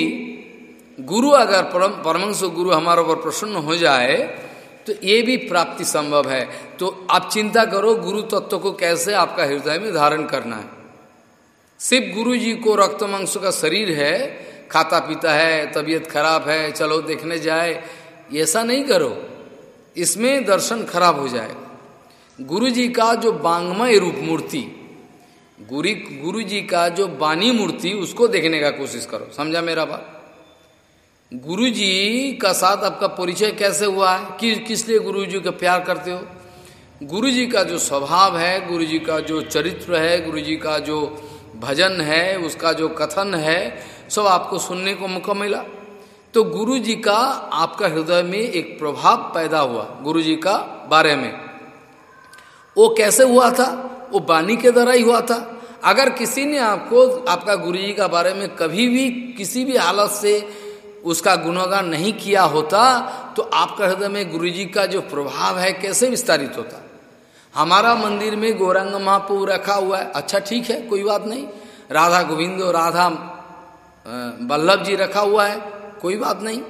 Speaker 1: गुरु अगर परम परमंश गुरु हमारे ऊपर प्रसन्न हो जाए तो ये भी प्राप्ति संभव है। तो आप चिंता करो, गुरु तत्व को कैसे आपका हृदय में धारण करना है। सिर्फ़ गुरु जी को रक्त मांस का शरीर है, खाता पीता है, तबीयत खराब है, चलो देखने जाए, ऐसा नहीं करो। इसमें दर्शन खराब हो जाए। गुरु जी का जो बांगमय रूप मूर्ति, गुरु गुरु जी का जो बानी मूर्ति, उसको देखने का कोशिश करो। समझा मेरा बात? गुरु जी का साथ आपका परिचय कैसे हुआ है? कि, किस लिए गुरु जी का प्यार करते हो? गुरु जी का जो स्वभाव है गुरु जी का जो चरित्र है गुरु जी का जो भजन है, उसका जो कथन है, सब आपको सुनने को मौका मिला। तो गुरु जी का आपका हृदय में एक प्रभाव पैदा हुआ गुरु जी का बारे में। वो कैसे हुआ था? वो बानी के द्वारा ही हुआ था। अगर किसी ने आपको, आपका गुरु जी का बारे में कभी भी किसी भी हालत से उसका गुणगान नहीं किया होता तो आपका हृदय में गुरु जी का जो प्रभाव है, कैसे विस्तारित होता? हमारा मंदिर में गौरंग महापू रखा हुआ है। अच्छा ठीक है, कोई बात नहीं। राधा गोविंदो राधा वल्लभ जी रखा हुआ है, कोई बात नहीं।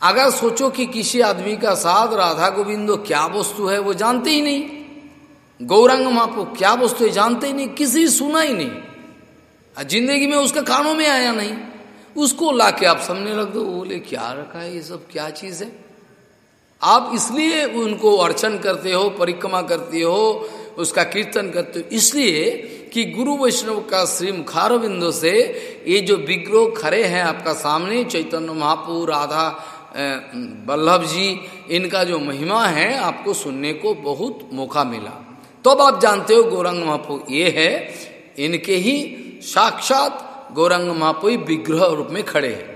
Speaker 1: अगर सोचो कि किसी आदमी का साथ राधा गोविंदो क्या वस्तु है, वो जानते ही नहीं। गौरंग महापू क्या वस्तु है, जानते ही नहीं, किसी सुना ही नहीं। ज़िंदगी में उसका कानों में आया नहीं। उसको ला के आप सामने रख दो, बोले, क्या रखा है ये सब? क्या चीज़ है? आप इसलिए उनको अर्चन करते हो, परिक्रमा करते हो, उसका कीर्तन करते हो, इसलिए कि गुरु वैष्णव का श्री मुखारविंदो से ये जो विग्रह खड़े हैं आपका सामने, चैतन्य महापू राधा वल्लभ जी, इनका जो महिमा है, आपको सुनने को बहुत मौका मिला। तब आप जानते हो गौरंग महापू ये है, इनके ही साक्षात गौरंग महापू विग्रह रूप में खड़े हैं।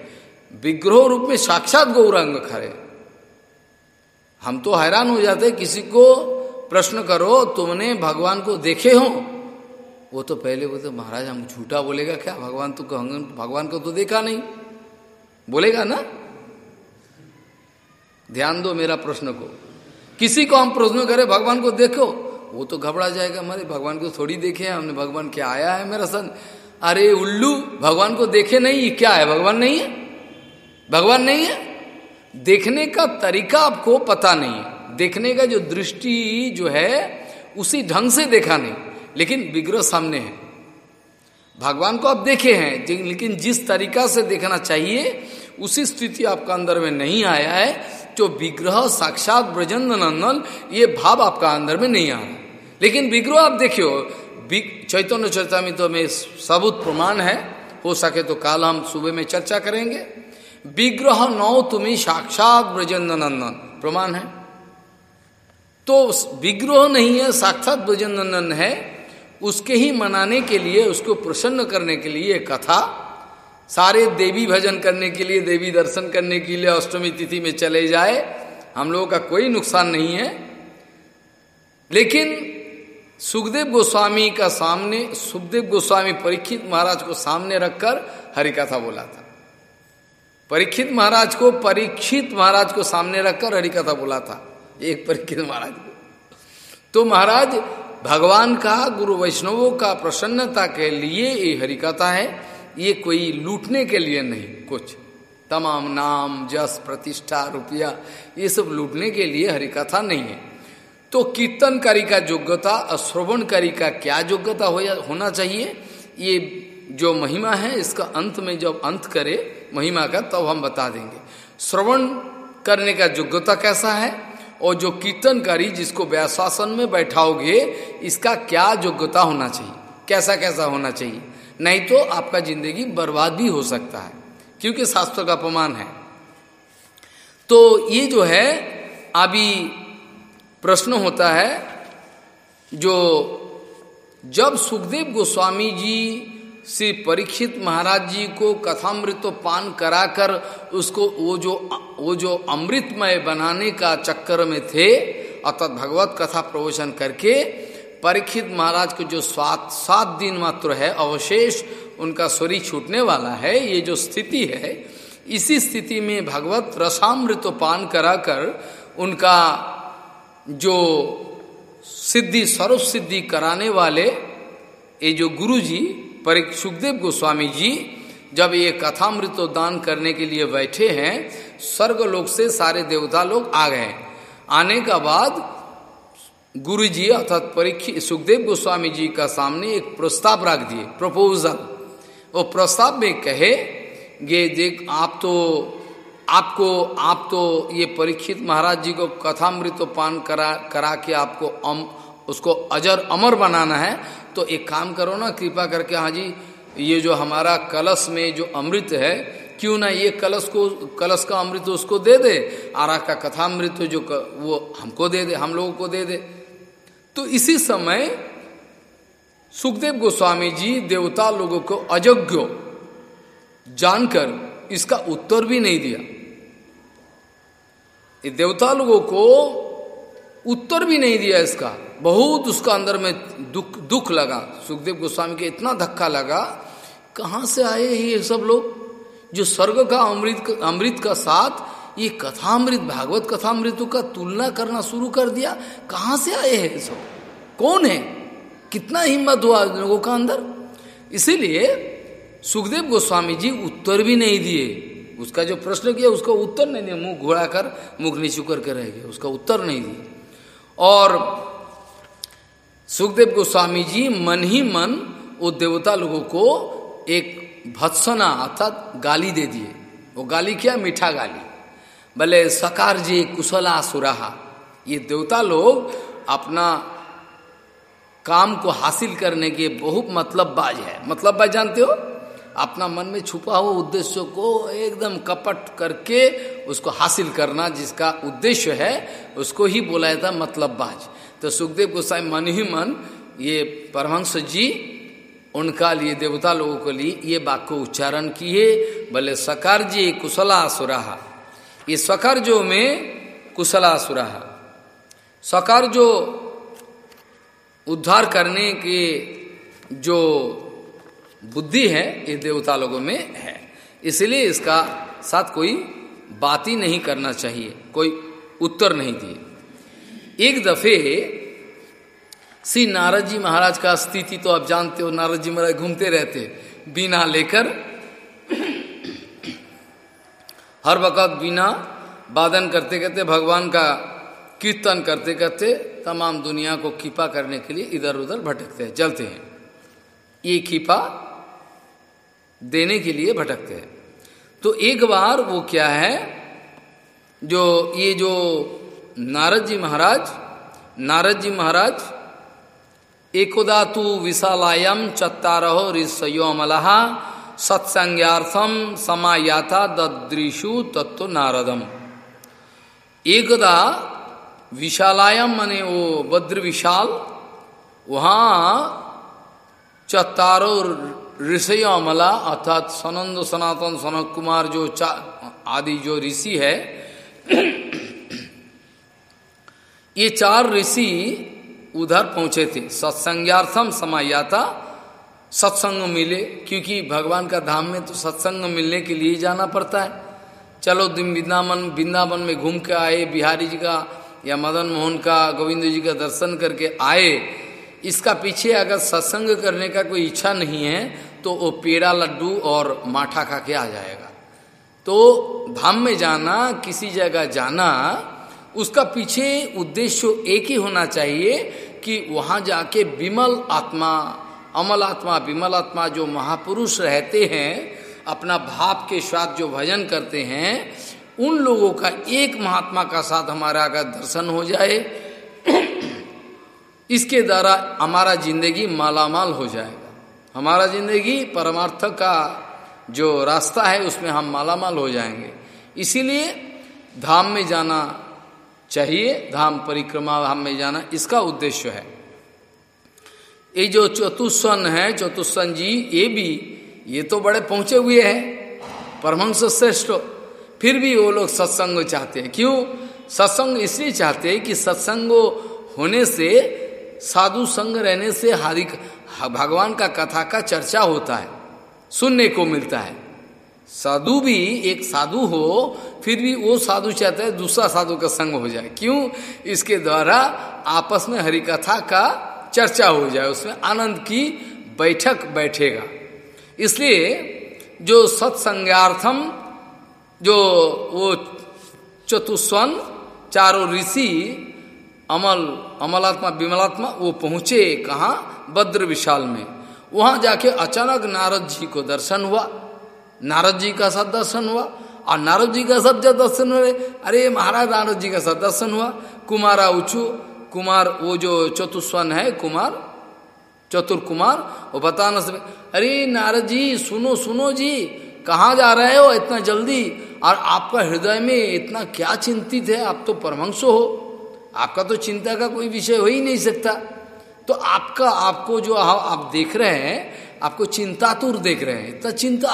Speaker 1: विग्रह रूप में साक्षात गौरंग खड़े हम तो हैरान हो जाते, किसी को प्रश्न करो, तुमने भगवान को देखे हो? वो तो पहले बोलते, महाराज, हम झूठा बोलेगा क्या? भगवान तो भगवान को तो देखा नहीं। बोलेगा ना? ध्यान दो मेरा प्रश्न को। किसी को हम प्रश्न करें, भगवान को देखो? वो तो घबरा जाएगा हमारे भगवान को थोड़ी देखे हमने, भगवान क्या आया है मेरा सन? अरे, उल्लू, भगवान को देखे नहीं क्या है? भगवान नहीं है? भगवान नहीं है? देखने का तरीका आपको पता नहीं है। देखने का जो दृष्टि जो है, उसी ढंग से देखा नहीं, लेकिन विग्रह सामने है। भगवान को आप देखे हैं लेकिन जिस तरीका से देखना चाहिए, उसी स्थिति आपका अंदर में नहीं आया है। जो विग्रह, साक्षात ब्रजंद नंदन ये भाव आपका अंदर में नहीं आया। लेकिन विग्रह आप देखियो चैतन्य चरितमित में सबूत प्रमाण है, हो सके तो काल हम सुबह में चर्चा करेंगे। विग्रह नौ तुम्हें साक्षात ब्रजेंद्र नंदन प्रमाण है। तो विग्रह नहीं है, साक्षात ब्रजेंद्र नंदन है, उसके ही मनाने के लिए, उसको प्रसन्न करने के लिए कथा, सारे देवी भजन करने के लिए, देवी दर्शन करने के लिए अष्टमी तिथि में चले जाए, हम लोगों का कोई नुकसान नहीं है। लेकिन सुखदेव गोस्वामी का सामने, सुखदेव गोस्वामी परीक्षित महाराज को सामने रखकर हरिकथा बोला था। परीक्षित महाराज को, परीक्षित महाराज को सामने रखकर हरिकथा बोला था, एक परीक्षित महाराज को। तो महाराज, भगवान का, गुरु वैष्णवों का प्रसन्नता के लिए ये हरिकथा है, ये कोई लूटने के लिए नहीं, कुछ। तमाम नाम, जस, प्रतिष्ठा, रुपया, ये सब लूटने के लिए हरिकथा नहीं है। तो कीर्तनकारी का योग्यता और श्रवणकारी का क्या योग्यता हो होना चाहिए, ये जो महिमा है, इसका अंत में जब अंत करे महिमा का, तब हम बता देंगे। श्रवण करने का योग्यता कैसा है? और जो कीर्तनकारी जिसको व्याशासन में बैठाओगे, इसका क्या योग्यता होना चाहिए? कैसा कैसा होना चाहिए? नहीं तो आपका ज़िंदगी बर्बाद भी हो सकता है, क्योंकि शास्त्र का अपमान है। तो ये जो है, अभी प्रश्न होता है, जो जब सुखदेव गोस्वामी जी श्री परीक्षित महाराज जी को कथामृत पान कराकर उसको वो जो वो जो अमृतमय बनाने का चक्कर में थे, अर्थात भगवत कथा प्रवचन करके, परीक्षित महाराज को जो सात सात दिन मात्र है अवशेष, उनका शरीर छूटने वाला है, ये जो स्थिति है, इसी स्थिति में भगवत रसामृत पान कराकर उनका जो सिद्धि सर्व सिद्धि कराने वाले, ये जो गुरु जी पर सुखदेव गोस्वामी जी जब ये कथामृत दान करने के लिए बैठे हैं स्वर्ग लोक से सारे देवता लोग आ गए आने का बाद गुरु जी अर्थात परीक्षित सुखदेव गोस्वामी जी का सामने एक प्रस्ताव रख दिए प्रपोजल वो प्रस्ताव में कहे, ये देख, आप तो आपको, आप तो ये परीक्षित महाराज जी को कथामृत पान करा करा के आपको अम, उसको अजर अमर बनाना है तो एक काम करो ना कृपा करके हाँ जी ये जो हमारा कलश में जो अमृत है क्यों ना ये कलश को कलश का अमृत उसको दे दे आरा का कथामृत जो क, वो हमको दे दे हम लोगों को दे दे। तो इसी समय सुखदेव गोस्वामी जी देवता लोगों को अयोग्य जानकर इसका उत्तर भी नहीं दिया। देवता लोगों को उत्तर भी नहीं दिया इसका। बहुत उसका अंदर में दुख दुख लगा। सुखदेव गोस्वामी के इतना धक्का लगा, कहाँ से आए ये सब लोग? जो स्वर्ग का अमृत अमृत का साथ, ये कथामृत, भागवत कथामृत का तुलना करना शुरू कर दिया। कहाँ से आए हैं सब? कौन है? कितना हिम्मत हुआ लोगों का अंदर? इसीलिए सुखदेव गोस्वामी जी उत्तर भी नहीं दिए। उसका जो प्रश्न किया, उसका उत्तर नहीं दिया। मुँह घोड़ा कर, मुख नीचू करके रह गए। उसका उत्तर नहीं दिए और सुखदेव गोस्वामी जी मन ही मन वो देवता लोगों को एक भत्सना अर्थात गाली दे दिए। वो गाली क्या, मीठा गाली। भले सकार जी, कुशला सुराहा। ये देवता लोग अपना काम को हासिल करने के बहुत मतलब बाज है। मतलब बाज जानते हो? अपना मन में छुपा हुआ उद्देश्य को एकदम कपट करके उसको हासिल करना, जिसका उद्देश्य है, उसको ही बोला जाता मतलब बाज तो सुखदेव गोसाई मन ही मन ये परमहंस जी, उनका लिए, देवता लोगों के लिए ये वाक्य उच्चारण किए, बोले, सकार जी कुशला सुराहा ये सकार जो में कुशला सुराहा सकार जो उद्धार करने के जो बुद्धि है, ये देवता लोगों में है। इसलिए इसका साथ कोई बात ही नहीं करना चाहिए, कोई उत्तर नहीं दिए। एक दफे श्री नारद जी महाराज का स्थिति तो आप जानते हो नारद जी महाराज घूमते रहते, बिना लेकर, हर वक्त बिना वादन करते करते, भगवान का कीर्तन करते करते तमाम दुनिया को कृपा करने के लिए इधर उधर भटकते हैं चलते हैं। ये कृपा देने के लिए भटकते हैं। तो एक बार वो क्या है, जो ये जो नारद जी महाराज, नारद जी महाराज एकोदा तु विशालायम चत्तारहो ऋषयोमलः सत्संज्ञार्थम समायाथा ददृशु तत्व नारदम। एकदा विशालायम मने वो बद्र विशाल, वहाँ चत्तारो ऋषय अमला, अर्थात सनंद सनातन सनत कुमार जो आदि जो ऋषि है, ये चार ऋषि उधर पहुँचे थे। सत्संगार्थम समायाता, सत्संग मिले, क्योंकि भगवान का धाम में तो सत्संग मिलने के लिए जाना पड़ता है। चलो दिन वृंदावन वृंदावन में घूम के आए, बिहारी जी का या मदन मोहन का, गोविंद जी का दर्शन करके आए। इसका पीछे अगर सत्संग करने का कोई इच्छा नहीं है तो वो पेड़ा लड्डू और माठा खा के आ जाएगा। तो धाम में जाना, किसी जगह जाना, उसका पीछे उद्देश्य एक ही होना चाहिए कि वहाँ जाके विमल आत्मा, अमल आत्मा, विमल आत्मा जो महापुरुष रहते हैं, अपना भाव के साथ जो भजन करते हैं, उन लोगों का एक महात्मा का साथ हमारा अगर दर्शन हो जाए, इसके द्वारा हमारा ज़िंदगी मालामाल हो जाएगा हमारा ज़िंदगी परमार्थ का जो रास्ता है, उसमें हम मालामाल हो जाएँगे। इसीलिए धाम में जाना चाहिए, धाम परिक्रमा धाम में जाना, इसका उद्देश्य है। ये जो चतुस्वन है, चतुस्वन जी, ये भी, ये तो बड़े पहुँचे हुए हैं, परमहंस श्रेष्ठ। फिर भी वो लोग सत्संग चाहते हैं। क्यों? सत्संग इसलिए चाहते हैं कि सत्संग होने से, साधु संग रहने से, हारिक भगवान का कथा का चर्चा होता है, सुनने को मिलता है। साधु भी एक साधु हो, फिर भी वो साधु चाहता है दूसरा साधु का संग हो जाए। क्यों? इसके द्वारा आपस में हरि कथा का चर्चा हो जाए, उसमें आनंद की बैठक बैठेगा। इसलिए जो सत्संगार्थम, जो वो चतुस्वन, चारों ऋषि, अमल, अमलात्मा, विमलात्मा, वो पहुँचे कहा? भद्र विशाल में। वहाँ जाके अचानक नारद जी को दर्शन हुआ। नारद जी का साथ दर्शन हुआ और नारद जी का सब जब दर्शन हुए, अरे महाराज नारद जी का सब दर्शन हुआ। कुमारा उचू, कुमार वो जो चतुस्वन है, कुमार चतुर कुमार वो बता न अरे नारद जी, सुनो सुनो जी, कहाँ जा रहे हो इतना जल्दी? और आपका हृदय में इतना क्या चिंतित है? आप तो परमंश हो। आपका तो चिंता का कोई विषय हो ही नहीं सकता। तो आपका, आपको जो आप देख रहे हैं, आपको चिंतातुर देख रहे हैं। इतना चिंता,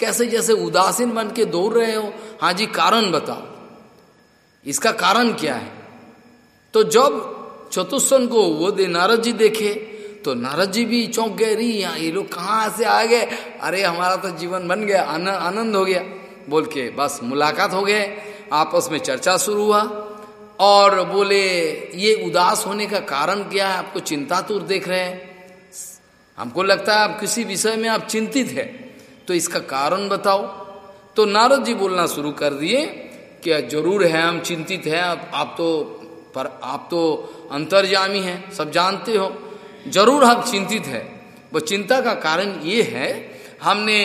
Speaker 1: कैसे जैसे उदासीन बन के दौड़ रहे हो? हाँ जी, कारण बताओ। इसका कारण क्या है? तो जब चतुस्वन को वो दे, नारद जी देखे तो नारद जी भी चौंक गए रही यहाँ ये लोग कहाँ से आ गए? अरे, हमारा तो जीवन बन गया आनंद हो गया। बोल के बस मुलाकात हो गए। आपस में चर्चा शुरू हुआ। और बोले ये उदास होने का कारण क्या है? आपको चिंतातुर देख रहे हैं। हमको लगता है आप किसी विषय में आप चिंतित है। तो इसका कारण बताओ। तो नारद जी बोलना शुरू कर दिए कि ज़रूर है हम चिंतित हैं। आप, आप तो पर आप तो अंतर्जामी हैं सब जानते हो। ज़रूर हम चिंतित है। वो चिंता का कारण ये है हमने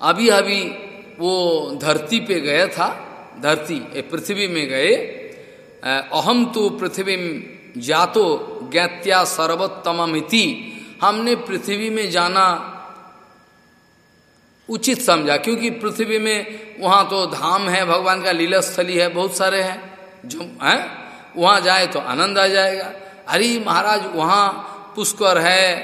Speaker 1: अभी अभी वो धरती पे गया था धरती पृथ्वी में गए। अहम तो पृथ्वी जातो ज्ञात्या सर्वोत्तमिति हमने पृथ्वी में जाना उचित समझा, क्योंकि पृथ्वी में वहाँ तो धाम है, भगवान का लीला स्थली है, बहुत सारे हैं। जो, है? वहाँ जाए तो आनंद आ जाएगा। अरे महाराज, वहाँ पुष्कर है,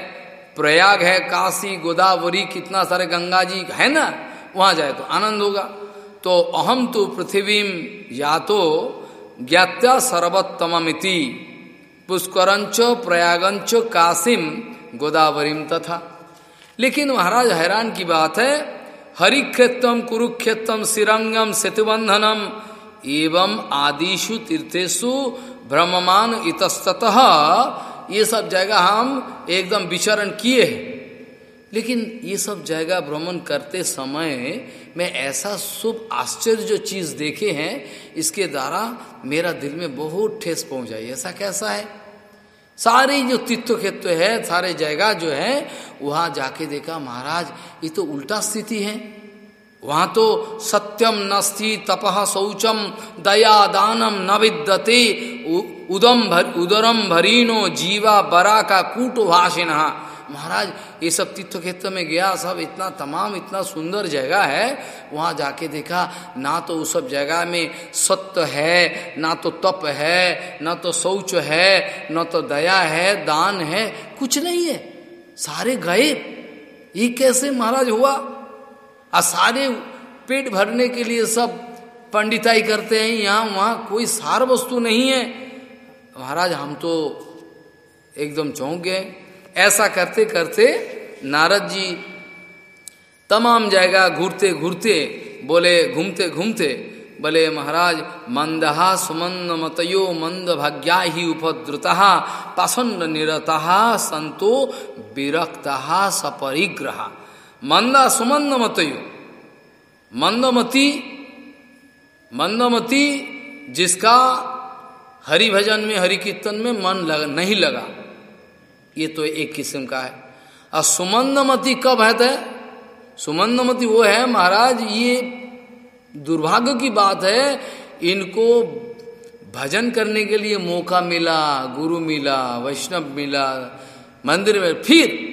Speaker 1: प्रयाग है, काशी, गोदावरी, कितना सारे गंगा जी है ना? वहाँ जाए तो आनंद होगा। तो अहम तो पृथ्वी या तो ज्ञात्या सर्वोत्तमिति पुष्करंच प्रयागंच काशिम गोदावरीम तथा। लेकिन महाराज हैरान की बात है हरिक्षेत्रम कुरुक्षेत्रम सिरंगम सेतुबंधनम एवं आदिशु तीर्थेशु ब्रह्ममान इतस्तः ये सब जगह हम एकदम विचरण किए हैं। लेकिन ये सब जगह भ्रमण करते समय मैं ऐसा शुभ आश्चर्य जो चीज़ देखे हैं, इसके द्वारा मेरा दिल में बहुत ठेस पहुंचाई ऐसा कैसा है? सारे जो तीर्थ क्षेत्र है, सारे जगह जो है, वहाँ जाके देखा, महाराज, ये तो उल्टा स्थिति है। वहाँ तो सत्यम नस्ति तपह शौचम दया दानम न विद्यते उदम भर, उदरम भरीनो जीवा बरा का कूट भाषिण। महाराज, ये सब तीर्थ क्षेत्र में गया, सब इतना, तमाम इतना सुंदर जगह है, वहाँ जाके देखा, ना तो उस सब जगह में सत्य है, ना तो तप है, ना तो शौच है, ना तो दया है, दान है, कुछ नहीं है। सारे गए ये कैसे महाराज हुआ? और सारे पेट भरने के लिए सब पंडिताई करते हैं, यहाँ वहाँ कोई सार वस्तु नहीं है। महाराज, हम तो एकदम चौंक गए। ऐसा करते करते नारद जी तमाम जगह घूरते घूरते बोले घूमते घूमते बोले महाराज मंदहा सुमंद मतयो मंद भाग्या ही उपद्रुता प्रसन्न निरता संतो विरक्ता सपरिग्रह। मंदा सुमंद मतयो। मंदमती मंदमती जिसका हरि भजन में हरि कीर्तन में मन लग, नहीं लगा। ये तो एक किस्म का है। और सुमंदमती कब है तय? सुमंदमती वो है, महाराज, ये दुर्भाग्य की बात है, इनको भजन करने के लिए मौका मिला, गुरु मिला, वैष्णव मिला, मंदिर में फिर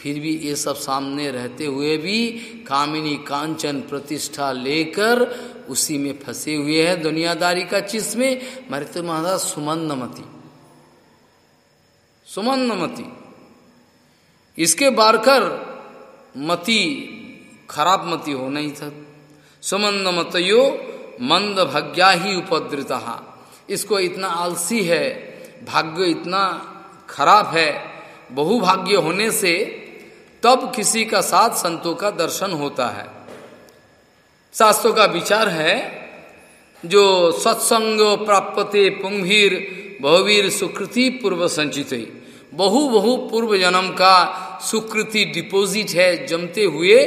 Speaker 1: फिर भी ये सब सामने रहते हुए भी कामिनी कांचन प्रतिष्ठा लेकर उसी में फंसे हुए हैं दुनियादारी का चीज़ में। मरित महाराज, सुमंदमती। सुमंदमती इसके बारकर मति, खराब मति हो नहीं था। सुमंद मतयो, मंद भाग्या ही उपद्रिता। इसको इतना आलसी है, भाग्य इतना खराब है, बहुभाग्य होने से तब किसी का साथ संतों का दर्शन होता है। शास्त्रों का विचार है, जो सत्संग प्राप्ते पुंभीर, बहुवीर सुकृति पूर्व संचित बहु बहु पूर्व जन्म का सुकृति डिपोजिट है, जमते हुए,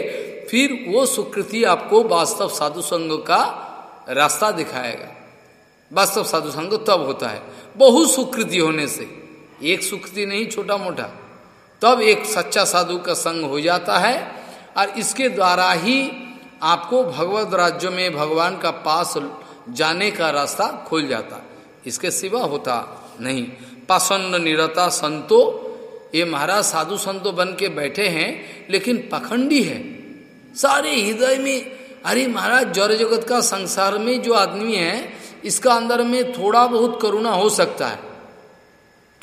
Speaker 1: फिर वो सुकृति आपको वास्तव साधु संग का रास्ता दिखाएगा। वास्तव साधु संग तब होता है। बहु सुकृति होने से, एक सुकृति नहीं, छोटा मोटा। तब एक सच्चा साधु का संग हो जाता है, और इसके द्वारा ही आपको भगवत राज्य में भगवान का पास जाने का रास्ता खुल जाता। इसके सिवा होता नहीं। पासन्न निरता संतो। ये महाराज साधु संतो बन के बैठे हैं, लेकिन पखंडी है। सारे हृदय में, अरे महाराज, जड़ जगत का संसार में जो आदमी है, इसका अंदर में थोड़ा बहुत करुणा हो सकता है।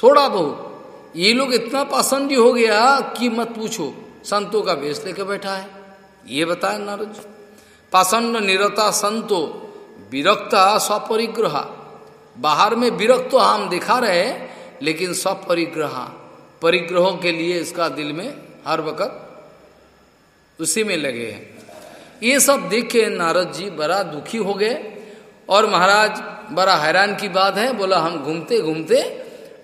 Speaker 1: थोड़ा बहुत। ये लोग इतना पासंडी हो गया कि मत पूछो, संतों का वेश लेकर बैठा है। ये बताया नारद पासंड निरता संतो, विरक्ता स्वपरिग्रह बाहर में विरक्त तो हम दिखा रहे लेकिन स्वपरिग्रह परिग्रहों के लिए इसका दिल में हर वक्त उसी में लगे हैं। ये सब देख के नारद जी बड़ा दुखी हो गए, और महाराज बड़ा हैरान की बात है, बोला, हम घूमते घूमते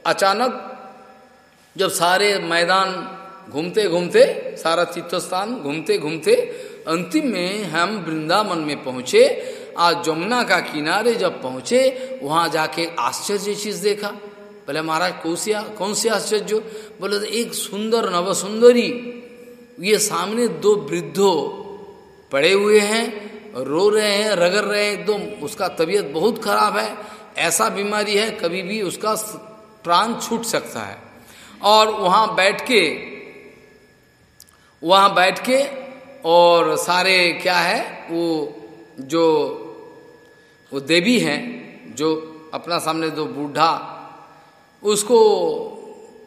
Speaker 1: अचानक जब सारे मैदान घूमते घूमते, सारा तीर्थ स्थान घूमते घूमते, अंतिम में हम वृंदावन में पहुँचे आज जमुना का किनारे जब पहुँचे, वहाँ जाके आश्चर्य चीज़ देखा। बोले, महाराज सी कौन सी आश्चर्य? बोले तो एक सुंदर नव सुंदरी ये सामने दो वृद्धो पड़े हुए हैं, रो रहे हैं, रगड़ रहे हैं, एकदम उसका तबीयत बहुत खराब है। ऐसा बीमारी है, कभी भी उसका प्राण छूट सकता है। और वहाँ बैठ के, वहाँ बैठ के, और सारे क्या है, वो जो वो देवी हैं, जो अपना सामने दो बूढ़ा, उसको,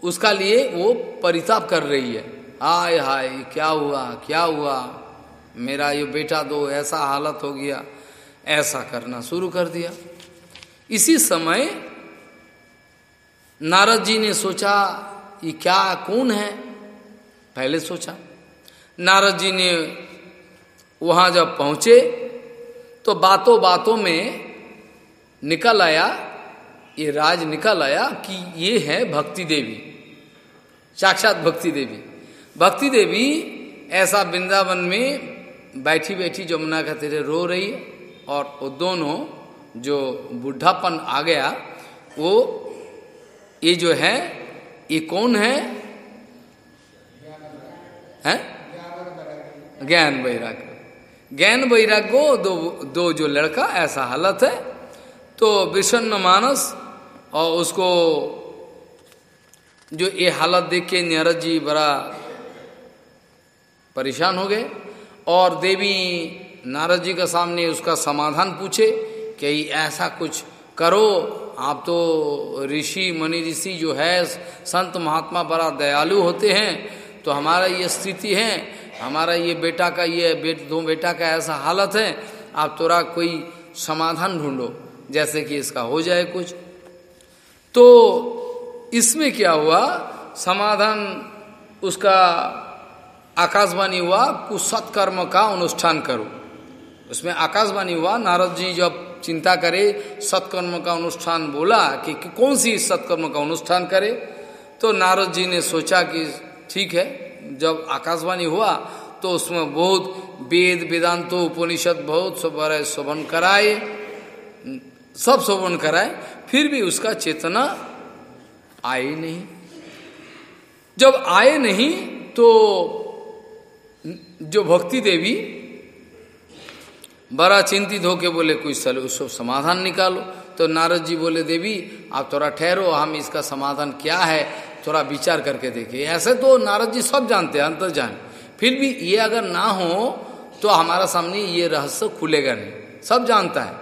Speaker 1: उसका लिए वो परिताप कर रही है। हाय हाय, क्या हुआ क्या हुआ? मेरा ये बेटा दो ऐसा हालत हो गया, ऐसा करना शुरू कर दिया। इसी समय नारद जी ने सोचा ये क्या कौन है? पहले सोचा। नारद जी ने वहाँ जब पहुँचे तो बातों बातों में निकल आया, ये राज निकल आया कि ये है भक्ति देवी, साक्षात भक्ति देवी। भक्ति देवी ऐसा वृंदावन में बैठी बैठी जमुना का तेरे रो रही और वो दोनों जो बुढ़ापन आ गया, वो ये जो है, ये कौन है? हैं? ज्ञान वैराग्य ज्ञान वैराग्य, दो दो जो लड़का, ऐसा हालत है तो विषन्न मानस और उसको जो ये हालत देख के नीरज जी बड़ा परेशान हो गए, और देवी नारद जी के सामने उसका समाधान पूछे कि ऐसा कुछ करो, आप तो ऋषि मणि ऋषि जो है, संत महात्मा बड़ा दयालु होते हैं तो हमारा ये स्थिति है हमारा ये बेटा का ये बेट दो बेटा का ऐसा हालत है आप थोड़ा कोई समाधान ढूंढो जैसे कि इसका हो जाए कुछ। तो इसमें क्या हुआ? समाधान उसका आकाशवाणी हुआ कुछ सत्कर्म का अनुष्ठान करो। उसमें आकाशवाणी हुआ नारद जी जब चिंता करे सत्कर्म का अनुष्ठान बोला कि, कि कौन सी सत्कर्म का अनुष्ठान करे? तो नारद जी ने सोचा कि ठीक है जब आकाशवाणी हुआ तो उसमें बहुत वेद, वेदांतो, उपनिषद, बहुत सब शोभन कराए, सब शोभन कराए, फिर भी उसका चेतना आए नहीं। जब आए नहीं तो जो भक्ति देवी, बड़ा चिंतित होके बोले, कोई उसको समाधान निकालो। तो नारद जी बोले, देवी, आप थोड़ा ठहरो, हम इसका समाधान क्या है? थोड़ा विचार करके देखिए। ऐसे तो नारद जी सब जानते हैं अंतर जान फिर भी ये अगर ना हो तो हमारा सामने ये रहस्य खुलेगा नहीं। सब जानता है।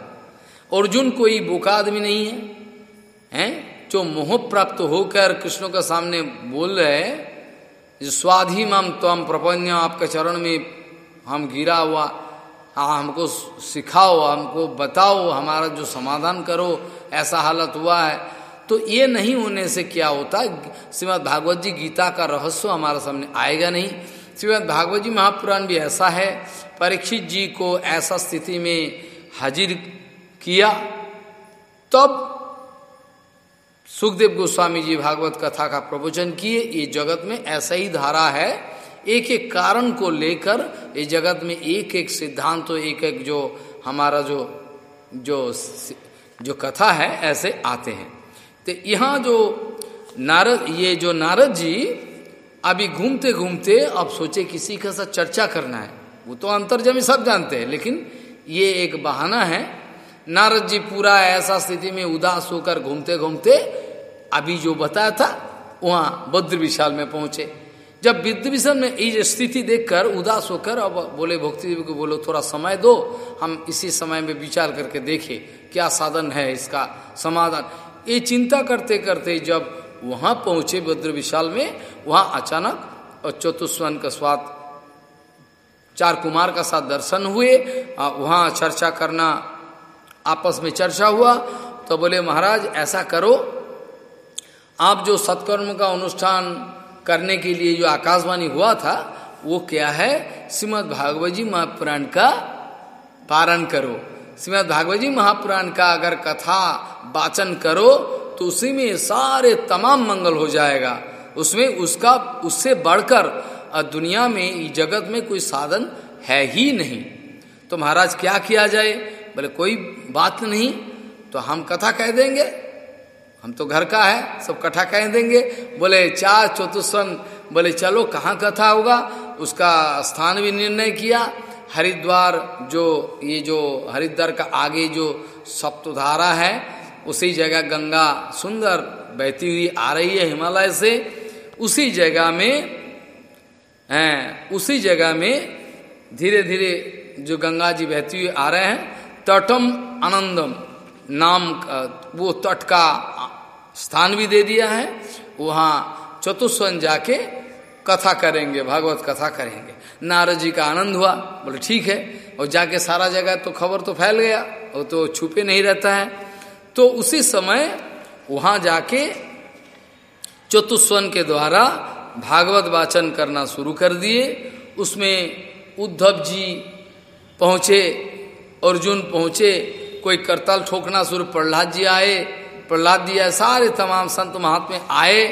Speaker 1: अर्जुन कोई बोका आदमी नहीं है, हैं? जो मोह प्राप्त होकर कृष्ण के सामने बोल रहे स्वाधि मम तम प्रपंच आपके चरण में हम गिरा हुआ हाँ हमको सिखाओ, हमको बताओ, हमारा जो समाधान करो, ऐसा हालत हुआ है। तो ये नहीं होने से क्या होता? श्रीमद भागवत जी गीता का रहस्य हमारे सामने आएगा नहीं। श्रीमद भागवत जी महापुराण भी ऐसा है, परीक्षित जी को ऐसा स्थिति में हाजिर किया, तब सुखदेव गोस्वामी जी भागवत कथा का प्रवचन किए। ये जगत में ऐसा ही धारा है, एक एक कारण को लेकर इस जगत में एक एक सिद्धांत तो एक एक जो हमारा जो जो जो कथा है, ऐसे आते हैं। तो यहाँ जो नारद, ये जो नारद जी अभी घूमते घूमते अब सोचे किसी के साथ चर्चा करना है। वो तो अंतर्जमी सब जानते हैं, लेकिन ये एक बहाना है। नारद जी पूरा ऐसा स्थिति में उदास होकर घूमते घूमते अभी जो बताया था, वहाँ बद्र विशाल में पहुँचे। जब विद्यभीषण ने ये स्थिति देखकर उदास होकर अब बोले, भक्ति देवी को बोलो, थोड़ा समय दो, हम इसी समय में विचार करके देखें क्या साधन है इसका समाधान? ये चिंता करते करते जब वहाँ पहुँचे बद्र विशाल में, वहाँ अचानक और चतुस्वन का स्वाद, चार कुमार का साथ दर्शन हुए। वहाँ चर्चा करना, आपस में चर्चा हुआ। तो बोले, महाराज, ऐसा करो। आप जो सत्कर्म का अनुष्ठान करने के लिए जो आकाशवाणी हुआ था, वो क्या है? श्रीमद भागवत जी, महापुराण का पारण करो। श्रीमद भागवत जी महापुराण का अगर कथा वाचन करो तो उसी में सारे तमाम मंगल हो जाएगा। उसमें उसका, उससे बढ़कर दुनिया में जगत में कोई साधन है ही नहीं। तो महाराज, क्या किया जाए? बोले, कोई बात नहीं तो हम कथा कह देंगे। हम तो घर का है, सब कथा कह देंगे। बोले, चार चतुस्वन बोले, चलो, कहाँ कथा होगा? उसका स्थान भी निर्णय किया। हरिद्वार जो, ये जो हरिद्वार का आगे जो सप्तधारा है, उसी जगह गंगा सुंदर बहती हुई आ रही है हिमालय से। उसी जगह में, हैं, उसी जगह में धीरे धीरे जो गंगा जी बहती हुई आ रहे हैं, तटम आनंदम नाम वो तट का स्थान भी दे दिया है। वहाँ चतुस्वन जाके कथा करेंगे, भागवत कथा करेंगे। नारद जी का आनंद हुआ। बोले, ठीक है। और जाके सारा जगह तो खबर तो फैल गया वो तो छुपे नहीं रहता है। तो उसी समय वहाँ जाके चतुस्वन के द्वारा भागवत वाचन करना शुरू कर दिए। उसमें उद्धव जी पहुँचे, अर्जुन पहुँचे, कोई करतल ठोकना शुरू, प्रहलाद जी आए, प्रहलाद जी आए, सारे तमाम संत महात्मे आए।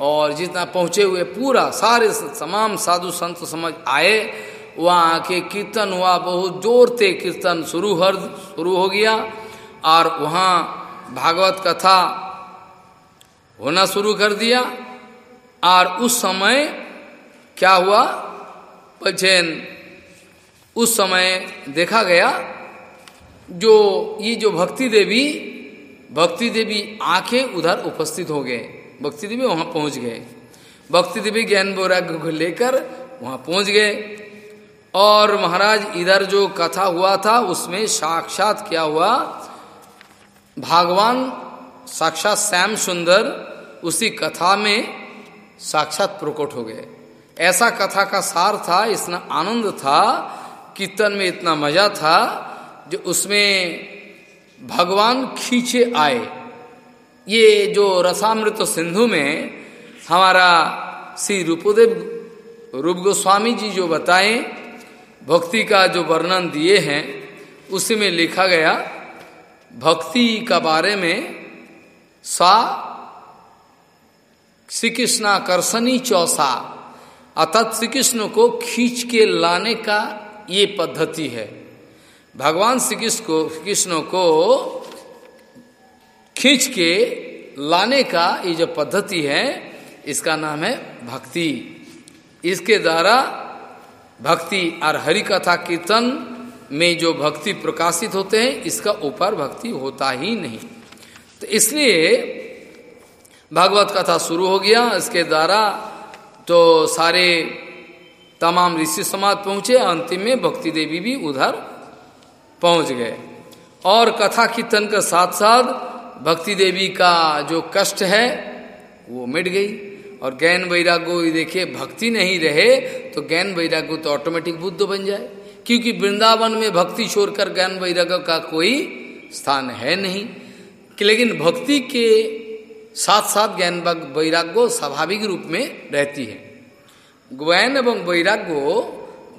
Speaker 1: और जितना पहुँचे हुए पूरा सारे तमाम साधु संत समझ आए, वहाँ आके कीर्तन हुआ, बहुत ज़ोर से कीर्तन शुरू हर शुरू हो गया। और वहाँ भागवत कथा होना शुरू कर दिया। और उस समय क्या हुआ? पचैन उस समय देखा गया, जो ये जो भक्ति देवी भक्ति देवी आँखें उधर उपस्थित हो गए। भक्ति देवी वहाँ पहुँच गए। भक्ति देवी ज्ञान वैराग्य को लेकर वहाँ पहुँच गए। और महाराज, इधर जो कथा हुआ था, उसमें साक्षात क्या हुआ? भगवान साक्षात श्याम सुंदर उसी कथा में साक्षात प्रकट हो गए। ऐसा कथा का सार था, इतना आनंद था, कीर्तन में इतना मज़ा था, जो उसमें भगवान खींचे आए। ये जो रसामृत सिंधु में हमारा श्री रूपदेव, रूप गोस्वामी जी जो बताए, भक्ति का जो वर्णन दिए हैं, उसी में लिखा गया, भक्ति का बारे में सा श्री कृष्णाकर्षणी चौसा। अर्थात श्री कृष्ण को खींच के लाने का ये पद्धति है। भगवान श्री कृष्ण को कृष्ण को खींच के लाने का ये जो पद्धति है, इसका नाम है भक्ति। इसके द्वारा भक्ति और हरि कथा कीर्तन में जो भक्ति प्रकाशित होते हैं, इसका ऊपर भक्ति होता ही नहीं। तो इसलिए भागवत कथा शुरू हो गया। इसके द्वारा तो सारे तमाम ऋषि समाज पहुँचे, अंतिम में भक्ति देवी भी उधर पहुँच गए। और कथा कीर्तन के साथ साथ भक्ति देवी का जो कष्ट है, वो मिट गई। और ज्ञान वैराग्य, देखिए, भक्ति नहीं रहे तो ज्ञान वैराग्य तो ऑटोमेटिक बुद्ध बन जाए। क्योंकि वृंदावन में भक्ति छोड़कर ज्ञान वैराग्य का कोई स्थान है नहीं। कि लेकिन भक्ति के साथ साथ ज्ञान वैराग्य स्वाभाविक रूप में रहती है। ज्ञान एवं वैराग्य,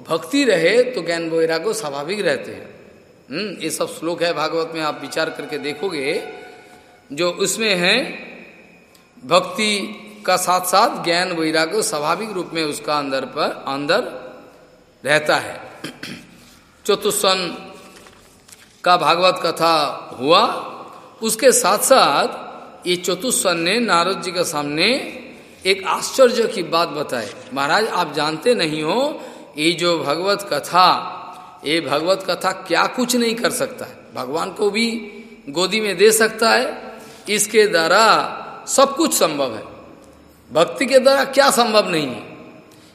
Speaker 1: भक्ति रहे तो ज्ञान वैराग्य स्वाभाविक रहते हैं। हम्म ये सब श्लोक है, भागवत में आप विचार करके देखोगे जो उसमें है, भक्ति का साथ साथ ज्ञान, वैराग्य स्वाभाविक रूप में उसका अंदर पर अंदर रहता है। चतुस्वन का भागवत कथा हुआ। उसके साथ साथ ये चतुस्वन ने नारद जी के सामने एक आश्चर्य की बात बताए महाराज, आप जानते नहीं हो, ये जो भगवत कथा, ये भगवत कथा क्या कुछ नहीं कर सकता है। भगवान को भी गोदी में दे सकता है इसके द्वारा सब कुछ संभव है। भक्ति के द्वारा क्या संभव नहीं है?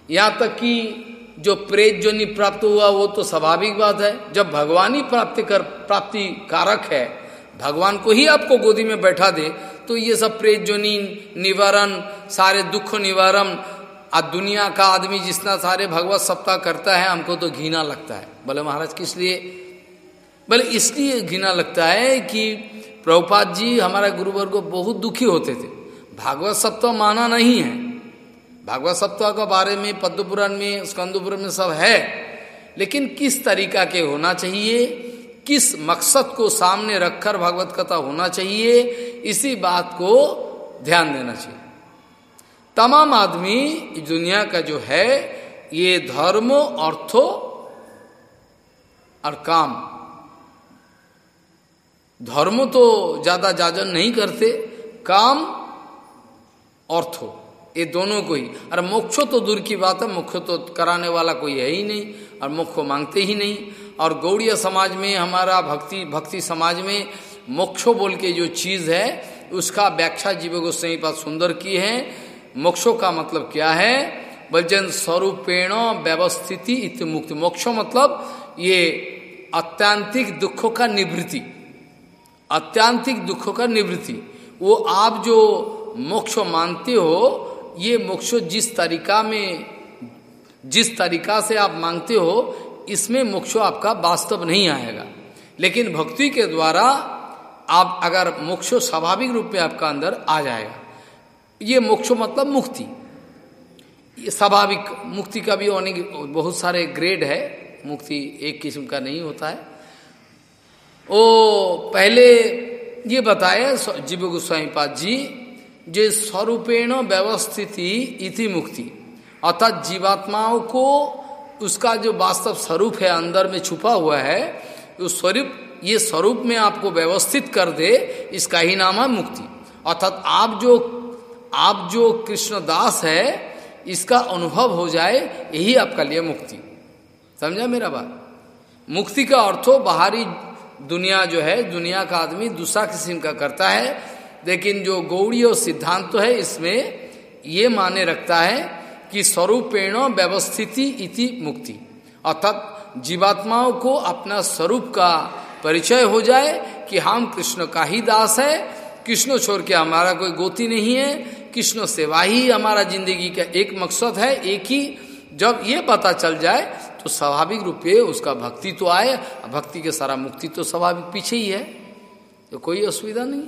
Speaker 1: यहाँ तक कि जो प्रेत जो नहीं प्राप्त हुआ, वो तो स्वाभाविक बात है। जब भगवान ही प्राप्ति कर, प्राप्ति कारक है, भगवान को ही आपको गोदी में बैठा दे तो ये सब प्रेत जोनी, निवारण, सारे दुख निवारण आज दुनिया का आदमी जितना सारे भगवत सप्ताह करता है, हमको तो घृणा लगता है। बोले महाराज, किस लिए? बोले, इसलिए घृणा लगता है कि प्रभुपाद जी हमारा गुरुवर को बहुत दुखी होते थे। भागवत सप्ताह माना नहीं है। भागवत सप्ताह के बारे में, पद्मपुराण में, स्कंदपुराण में सब है। लेकिन किस तरीका के होना चाहिए? किस मकसद को सामने रखकर भागवत कथा होना चाहिए? इसी बात को ध्यान देना चाहिए। तमाम आदमी दुनिया का जो है, ये धर्म, अर्थो और काम धर्म तो ज़्यादा जाजन नहीं करते, काम अर्थ ये दोनों को ही। और मोक्षो तो दूर की बात है, मोक्ष तो कराने वाला कोई है ही नहीं, और मोक्ष मांगते ही नहीं। और गौड़ीय समाज में, हमारा भक्ति भक्ति समाज में मोक्षो बोल के जो चीज़ है, उसका व्याख्या जीव गोस्वाई पास सुंदर की है। मोक्षो का मतलब क्या है? बलजन स्वरूपेण व्यवस्थिति इत मुक्ति। मोक्षो मतलब ये अत्यंतिक दुखों का निवृत्ति। अत्यांतिक दुखों का निवृत्ति। वो आप जो मोक्ष मानते हो, ये मोक्ष जिस तरीका में, जिस तरीका से आप मांगते हो, इसमें मोक्ष आपका वास्तव नहीं आएगा। लेकिन भक्ति के द्वारा आप अगर मोक्ष स्वाभाविक रूप में आपका अंदर आ जाएगा, ये मोक्ष मतलब मुक्ति। ये स्वाभाविक, मुक्ति का भी अनेक, बहुत सारे ग्रेड है। मुक्ति एक किस्म का नहीं होता है। ओ, पहले ये बताया जीव गोस्वामी पाद जी, जो स्वरूपेण व्यवस्थिति इति मुक्ति। अर्थात जीवात्माओं को उसका जो वास्तव स्वरूप है, अंदर में छुपा हुआ है उस स्वरूप, ये स्वरूप में आपको व्यवस्थित कर दे, इसका ही नाम है मुक्ति। अर्थात आप जो आप जो कृष्णदास है, इसका अनुभव हो जाए, यही आपका लिए मुक्ति। समझा मेरा बात? मुक्ति का अर्थ हो बाहरी दुनिया जो है, दुनिया का आदमी दूसरा किस्म का करता है, लेकिन जो गौड़ी और सिद्धांत तो है, इसमें ये माने रखता है कि स्वरूपेण व्यवस्थिति इति मुक्ति। अर्थात जीवात्माओं को अपना स्वरूप का परिचय हो जाए कि हम कृष्ण का ही दास है, कृष्ण छोड़ के हमारा कोई गोती नहीं है, कृष्ण सेवा ही हमारा ज़िंदगी का एक मकसद है, एक ही जब ये पता चल जाए तो स्वाभाविक रूप उसका भक्ति तो आए भक्ति के सारा मुक्ति तो स्वाभाविक पीछे ही है। तो कोई असुविधा नहीं।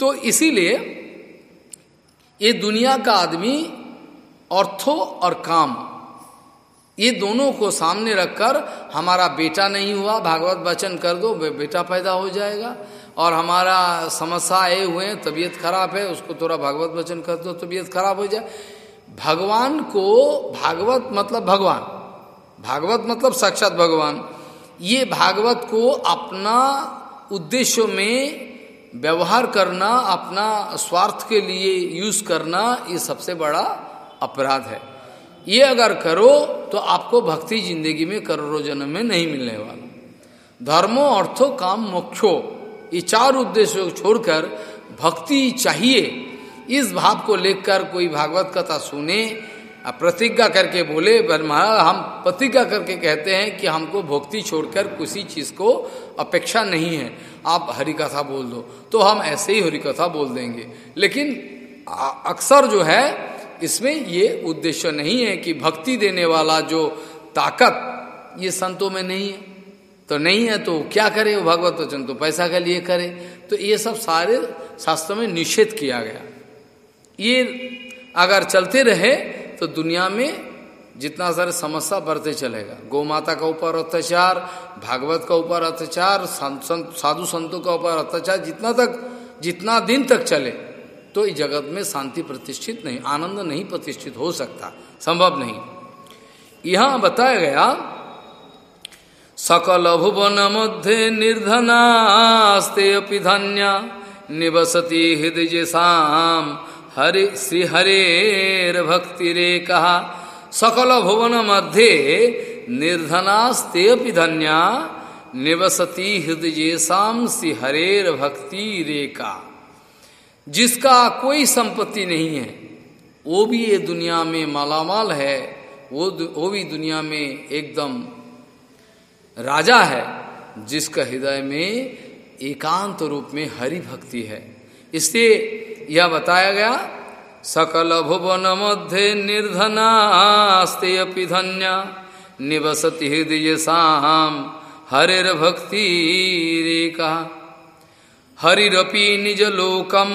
Speaker 1: तो इसीलिए ये दुनिया का आदमी अर्थो और काम, ये दोनों को सामने रखकर हमारा बेटा नहीं हुआ, भागवत वचन कर दो बेटा पैदा हो जाएगा। और हमारा समस्या आए हुए हैं, तबीयत खराब है, उसको थोड़ा भागवत वचन कर दो, तबीयत खराब हो जाए। भगवान को भागवत मतलब भगवान, भागवत मतलब साक्षात भगवान। ये भागवत को अपना उद्देश्य में व्यवहार करना, अपना स्वार्थ के लिए यूज़ करना, ये सबसे बड़ा अपराध है। ये अगर करो तो आपको भक्ति ज़िंदगी में करोड़ों जन्म में नहीं मिलने वाला। धर्मो अर्थो काम मोक्षो, ये चार उद्देश्यों को छोड़कर भक्ति चाहिए। इस भाव को लेकर कोई भागवत कथा सुने प्रतिज्ञा करके बोले महाराज, हम प्रतिज्ञा करके कहते हैं कि हमको भक्ति छोड़कर किसी चीज़ को अपेक्षा नहीं है। आप हरि कथा बोल दो। तो हम ऐसे ही हरि कथा बोल देंगे। लेकिन अक्सर जो है, इसमें ये उद्देश्य नहीं है कि भक्ति देने वाला जो ताकत, ये संतों में नहीं है। तो नहीं है तो क्या करे भगवत वचन? तो पैसा के लिए करे। तो ये सब सारे शास्त्रों में निषेध किया गया। ये अगर चलते रहे तो दुनिया में जितना सारे समस्या बढ़ते चलेगा। गौ माता का ऊपर अत्याचार, भागवत का ऊपर अत्याचार साधु संतों का ऊपर अत्याचार, जितना तक, जितना दिन तक चले तो इस जगत में शांति प्रतिष्ठित नहीं, आनंद नहीं प्रतिष्ठित हो सकता, संभव नहीं। यहाँ बताया गया, सकल भुवन मध्य निर्धनास्ते अपि धन्य निवसती हृदय शाम हरे श्री हरेर भक्ति रे कहा, सकल भुवन मध्य निर्धनास्ते धन्या, निवसती हृदय शाम श्री हरेर भक्ति रेखा जिसका कोई संपत्ति नहीं है, वो भी ये दुनिया में मालामाल है, वो वो भी दुनिया में एकदम राजा है, जिसका हृदय में एकांत रूप में हरि भक्ति है। इसलिए यह बताया गया, सकल भुवन मध्य निर्धनास्ते धन्या, निवसति हृदय साम हरिर भक्ति रेखा। हरिपि निज लोकम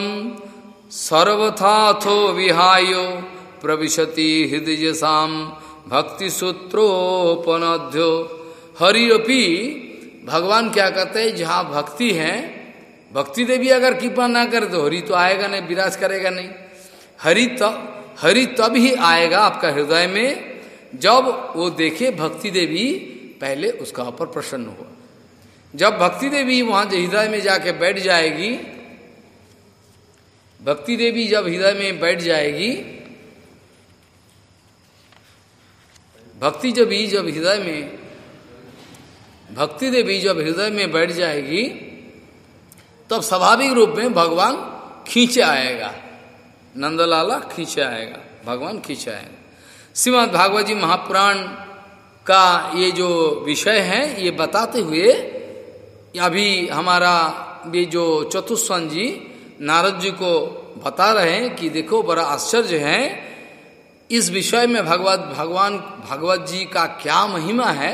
Speaker 1: सर्वथाथो विहाय, प्रविशति हृदय साम भक्ति सूत्रोपनध्यो हरिपि भगवान क्या कहते हैं, जहाँ भक्ति है भक्ति देवी अगर कृपा ना करे तो हरि तो आएगा नहीं विराज करेगा नहीं। हरि तब हरि तब ही आएगा आपका हृदय में, जब वो देखे भक्ति देवी पहले उसका ऊपर प्रसन्न हुआ। जब भक्ति देवी वहाँ हृदय में जाके बैठ जाएगी, भक्ति देवी जब हृदय में बैठ जाएगी, भक्ति जब ही जब हृदय में, भक्ति देवी जब हृदय में बैठ जाएगी तब स्वाभाविक रूप में भगवान खींचे आएगा। नंदलाला खींचे आएगा। भगवान खींचे आएगा। श्रीमद भागवत जी महापुराण का ये जो विषय है, ये बताते हुए अभी हमारा ये जो चतुस्वन जी नारद जी को बता रहे हैं कि देखो बड़ा आश्चर्य है, इस विषय में भगवत, भगवान, भगवत जी का क्या महिमा है,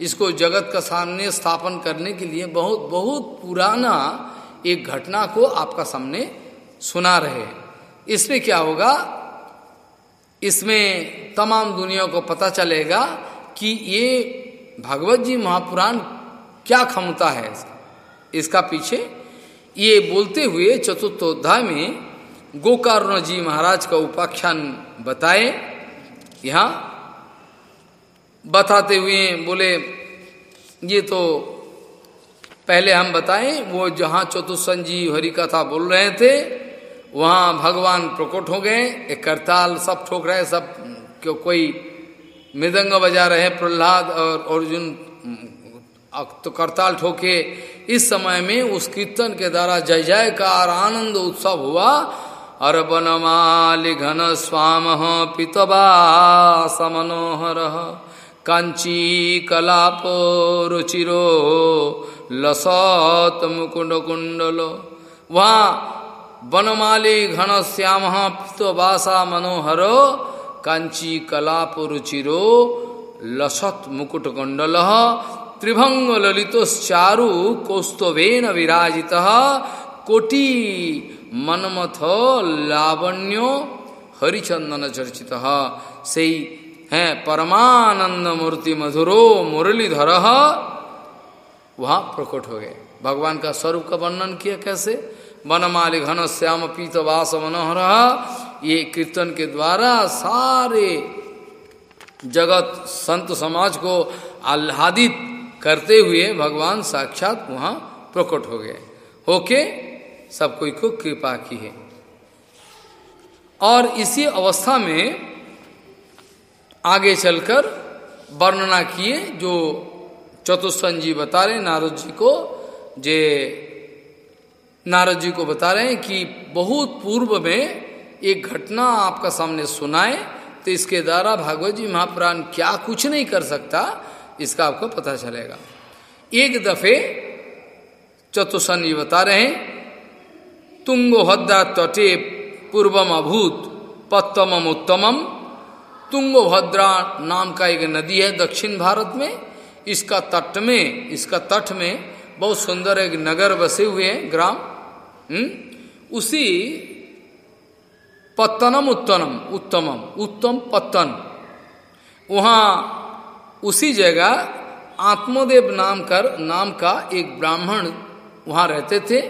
Speaker 1: इसको जगत का सामने स्थापन करने के लिए बहुत बहुत पुराना एक घटना को आपका सामने सुना रहे इसमें क्या होगा? इसमें तमाम दुनिया को पता चलेगा कि ये भगवत जी महापुराण क्या क्षमता है। इसका पीछे ये बोलते हुए चतुर्थोध्याय में गोकारुण जी महाराज का उपाख्यान बताए। यहाँ बताते हुए बोले, ये तो पहले हम बताएँ, वो जहाँ चतुस्सन जी हरि कथा बोल रहे थे, वहाँ भगवान प्रकट हो गए, एक करताल सब ठोक रहे, सब, क्यों, कोई मृदंग बजा रहे प्रहलाद और अर्जुन तो करताल ठोके। इस समय में उस कीर्तन के द्वारा जय जयकार आनंद उत्सव हुआ। अर बनमालि घन स्वाम पितवा समनोहर कांची कलाप रुचिरो लसत मुकुंड कुंडलो वहाँ बनमाली घन श्याम पितवासा मनोहर, कांची कलाप रुचिरो लसत मुकुट कुंडल त्रिभंग ललितोच्चारु कौस्तवेन विराजित, कोटि मनमथ लावण्यो हरिचंदन चर्चित। से है, परमानंद मूर्ति मधुरो मुरलीधर वहाँ प्रकट हो गए। भगवान का स्वरूप का वर्णन किया कैसे? वनमाली घन श्याम पीत वास मनोहर। ये कीर्तन के द्वारा सारे जगत, संत समाज को आह्लादित करते हुए भगवान साक्षात वहाँ प्रकट हो गए। होके सब कोई को कृपा की है। और इसी अवस्था में आगे चलकर वर्णना किए जो चतुस्वन जी बता रहे नारद जी को, जे नारद जी को बता रहे हैं कि बहुत पूर्व में एक घटना आपका सामने सुनाए तो इसके द्वारा भागवत जी महापुराण क्या कुछ नहीं कर सकता, इसका आपको पता चलेगा। एक दफे चतुसन जी बता रहे हैं तुंगभद्रा तटे पूर्वम अभूत पत्तम उत्तमम तुंगभद्रा नाम का एक नदी है दक्षिण भारत में इसका तट में, इसका तट में बहुत सुंदर एक नगर बसे हुए हैं, ग्राम। हुँ? उसी पत्तनम उत्तनम, उत्तमम, उत्तम पत्तन। वहाँ उसी जगह आत्मदेव नाम कर, नाम का एक ब्राह्मण वहाँ रहते थे।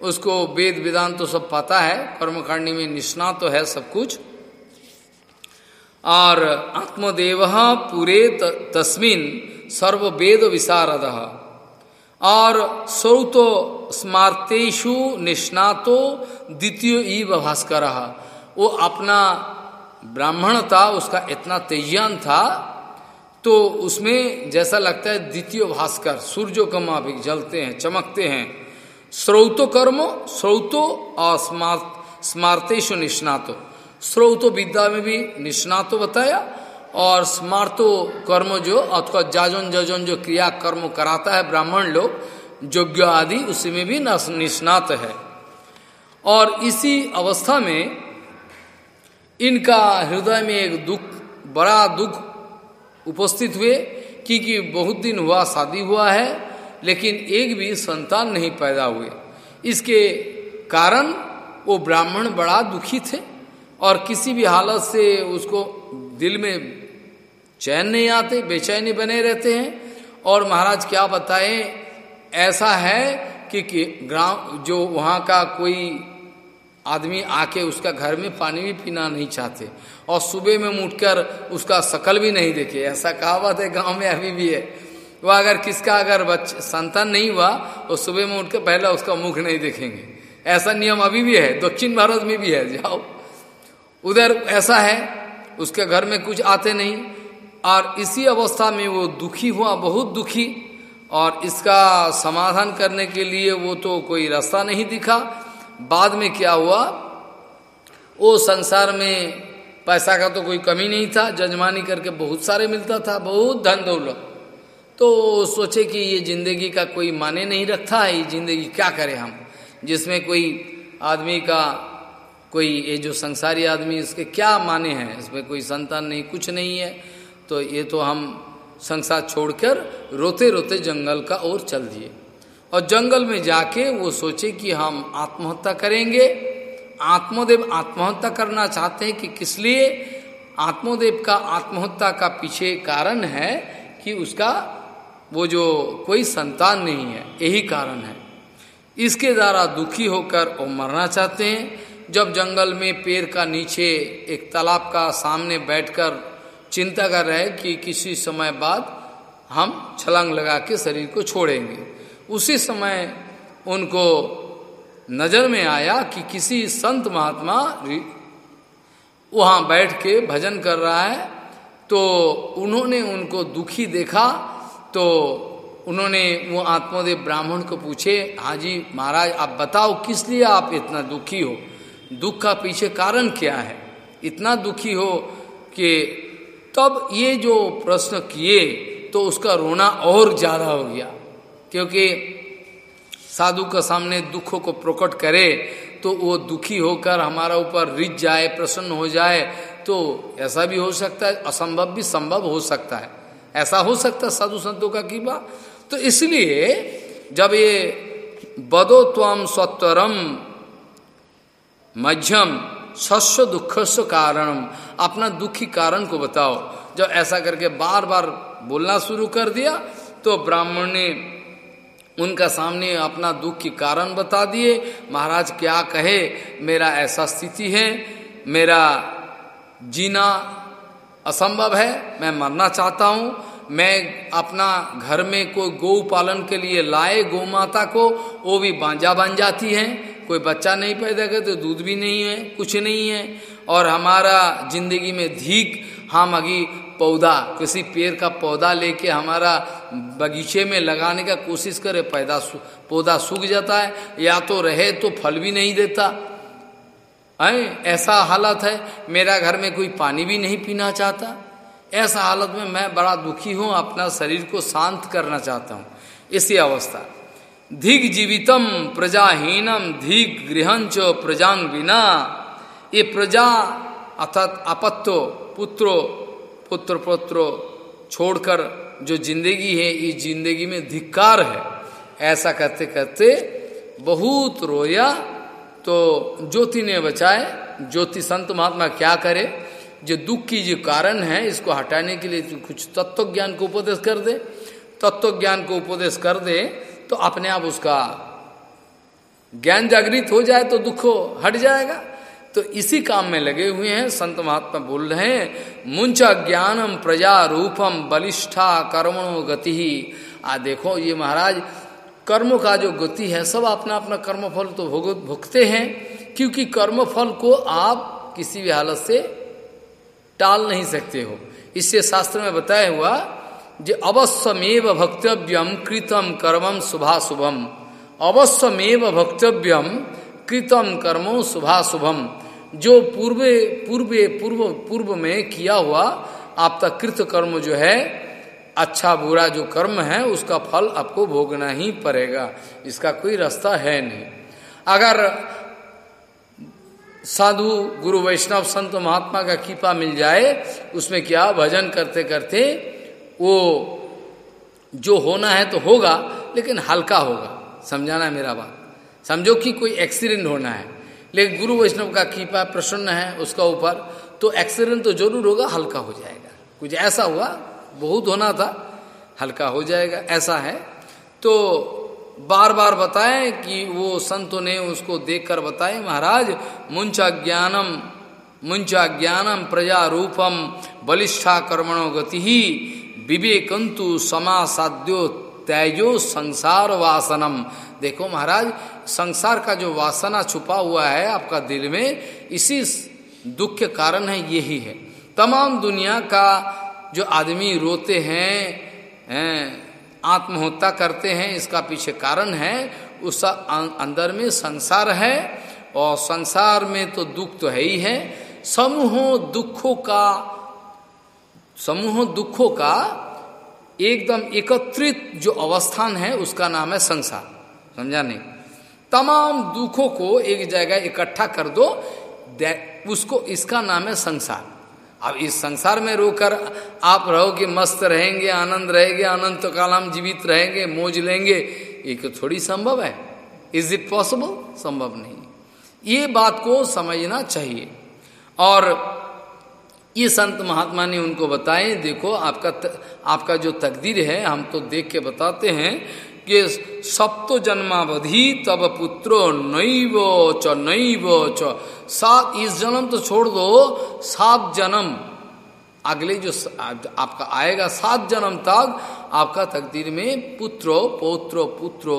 Speaker 1: उसको वेद विधान तो सब पता है, कर्मकांडी में निष्णा तो है सब कुछ। और आत्मदेव पूरे तस्मिन सर्व वेद विशारद और सौतो स्मार्तेशु निष्णातो द्वितीय ईव भास्कर। वो अपना ब्राह्मण था, उसका इतना तेजान था तो उसमें जैसा लगता है द्वितीय भास्कर, सूर्यो माफिक जलते हैं, चमकते हैं। स्रोतो कर्म, स्रोतो और स्मार्त स्मार्तेशु निष्णातो। स्रोतो विद्या में भी निष्णातो बताया और स्मार्तो कर्म जो, अथवा जाजन जजन जो क्रिया कर्म कराता है, ब्राह्मण लोग योग्य आदि, उसी में भी निष्णात है। और इसी अवस्था में इनका हृदय में एक दुख, बड़ा दुख उपस्थित हुए क्योंकि बहुत दिन हुआ, शादी हुआ है, लेकिन एक भी संतान नहीं पैदा हुए। इसके कारण वो ब्राह्मण बड़ा दुखी थे, और किसी भी हालत से उसको दिल में चैन नहीं आते बेचैनी बने रहते हैं। और महाराज क्या बताएँ ऐसा है कि, कि ग्राम जो वहाँ का कोई आदमी आके उसका घर में पानी भी पीना नहीं चाहते और सुबह में उठकर उसका शकल भी नहीं देखे ऐसा कहावत है गाँव में अभी भी है। वह अगर किसका अगर बच्चे संतान नहीं हुआ तो सुबह में उठकर पहले उसका मुख नहीं देखेंगे। ऐसा नियम अभी भी है दक्षिण भारत में भी है जाओ। उधर ऐसा है उसके घर में कुछ आते नहीं और इसी अवस्था में वो दुखी हुआ, बहुत दुखी। और इसका समाधान करने के लिए वो तो कोई रास्ता नहीं दिखा। बाद में क्या हुआ? वो संसार में पैसा का तो कोई कमी नहीं था, जजमानी करके बहुत सारे मिलता था, बहुत धन दौलत। तो सोचे कि ये ज़िंदगी का कोई माने नहीं रखता है, ये ज़िंदगी क्या करें हम? जिसमें कोई आदमी का, कोई ये जो संसारी आदमी इसके क्या माने हैं? इसमें कोई संतान नहीं, कुछ नहीं है। तो ये तो हम संसार छोड़कर रोते रोते जंगल का ओर चल दिए। और जंगल में जाके वो सोचे कि हम आत्महत्या करेंगे। आत्मदेव आत्महत्या करना चाहते हैं कि किस लिए? आत्मदेव का आत्महत्या का पीछे कारण है कि उसका वो जो कोई संतान नहीं है, यही कारण है। इसके द्वारा दुखी होकर वो मरना चाहते हैं। जब जंगल में पेड़ का नीचे एक तालाब का सामने बैठकर चिंता कर रहे हैं कि किसी समय बाद हम छलांग लगा के शरीर को छोड़ेंगे। उसी समय उनको नज़र में आया कि किसी संत महात्मा वहाँ बैठ के भजन कर रहा है तो उन्होंने उनको दुखी देखा तो उन्होंने वो आत्मदेव ब्राह्मण को पूछे हाजी महाराज, आप बताओ किस लिए आप इतना दुखी हो? दुख का पीछे कारण क्या है? इतना दुखी हो कि तब ये जो प्रश्न किए तो उसका रोना और ज़्यादा हो गया। क्योंकि साधु के सामने दुखों को प्रकट करे तो वो दुखी होकर हमारा ऊपर रिझ जाए, प्रसन्न हो जाए तो ऐसा भी हो सकता है, असंभव भी संभव हो सकता है। ऐसा हो सकता है साधु संतों का की बात? तो इसलिए जब ये बदो त्वम स्वतरम मध्यम शस्य दुख कारणम अपना दुखी कारण को बताओ। जब ऐसा करके बार बार बोलना शुरू कर दिया तो ब्राह्मण ने उनका सामने अपना दुख की कारण बता दिए, महाराज, क्या कहे? मेरा ऐसा स्थिति है, मेरा जीना असंभव है, मैं मरना चाहता हूँ, मैं अपना घर में कोई गौ पालन के लिए लाए गौ माता को, वो भी बांझा बन जाती है। कोई बच्चा नहीं पैदा करे तो दूध भी नहीं है, कुछ नहीं है। और हमारा ज़िंदगी में धीक, हम अभी पौधा, किसी पेड़ का पौधा लेके हमारा बगीचे में लगाने का कोशिश करे, पैदा पौधा सूख जाता है, या तो रहे तो फल भी नहीं देता। है, ऐसा हालत है, मेरा घर में कोई पानी भी नहीं पीना चाहता। ऐसा हालत में मैं बड़ा दुखी हूँ, अपना शरीर को शांत करना चाहता हूँ। इसी अवस्था। धिग जीवितम प्रजाहीनम धिग गृहंच प्रजांग बिना ये प्रजा अर्थात अपत्तो, पुत्रो पुत्र पुत्रो छोड़कर जो ज़िंदगी है इस ज़िंदगी में धिक्कार है। ऐसा करते करते बहुत रोया तो ज्योति ने बचाए। ज्योति संत महात्मा क्या करे? जो दुख की जो कारण है, इसको हटाने के लिए कुछ तत्व ज्ञान को उपदेश कर दे। तत्व ज्ञान को उपदेश कर दे तो अपने आप उसका ज्ञान जागृत हो जाए तो दुख हट जाएगा। तो इसी काम में लगे हुए हैं, संत महात्मा बोल रहे हैं, मुंचा ज्ञानम प्रजा रूपम बलिष्ठा कर्मणो गति आ देखो ये महाराज, कर्मों का जो गति है, सब अपना अपना कर्मफल तो भोग भुगते हैं, क्योंकि कर्मफल को आप किसी भी हालत से टाल नहीं सकते हो। इससे शास्त्र में बताया हुआ जो अवश्यमेव भक्तव्यम कृतम कर्मम शुभा शुभम अवश्यमेव भक्तव्यम कृतम कर्मो शुभा शुभम जो पूर्वे पूर्वे, पूर्व पूर्व में किया हुआ आपका कृत कर्म जो है अच्छा बुरा जो कर्म है, उसका फल आपको भोगना ही पड़ेगा। इसका कोई रास्ता है नहीं। अगर साधु, गुरु, वैष्णव, संत, महात्मा का कीपा मिल जाए, उसमें क्या भजन करते करते वो जो होना है तो होगा, लेकिन हल्का होगा। समझाना मेरा बात। समझो कि कोई एक्सीडेंट होना है। लेकिन गुरु वैष्णव का कृपा प्रसन्न है उसका ऊपर तो एक्सीडेंट तो ज़रूर होगा, हल्का हो जाएगा। कुछ ऐसा हुआ, बहुत होना था, हल्का हो जाएगा, ऐसा है। तो बार बार बताएँ कि वो संतों ने उसको देखकर बताए, महाराज, मुंचा ज्ञानम मुंचा ज्ञानम प्रजा रूपम, बलिष्ठा कर्मणो गति। ही विवेकंतु समासाद्यो त्याजो संसार वासनम। देखो महाराज संसार का जो वासना छुपा हुआ है आपका दिल में इसी दुख के कारण है यही है। तमाम दुनिया का जो आदमी रोते हैं, हैं आत्महत्या करते हैं इसका पीछे कारण है उस अं-, अंदर में संसार है और संसार में तो दुख तो है ही है। समूहों दुखों का समूह दुखों का एकदम एकत्रित जो अवस्थान है, उसका नाम है संसार। समझा नहीं? तमाम दुखों को एक जगह इकट्ठा कर दो उसको इसका नाम है संसार। अब इस संसार में रोकर आप रहोगे मस्त रहेंगे, आनंद रहेंगे, अनंत काल हम जीवित रहेंगे, मौज लेंगे। ये तो थोड़ी संभव है। इज़ इट पॉसिबल संभव नहीं। ये बात को समझना चाहिए। और ये संत महात्मा ने उनको बताए देखो आपका त, आपका जो तकदीर है हम तो देख के बताते हैं कि सप्तो जन्मावधि तब पुत्रो नैव च नैव च। सात इस जन्म तो छोड़ दो सात जन्म। अगले जो आपका आएगा सात जन्म तक आपका तकदीर में पुत्रो पौत्रो पुत्रो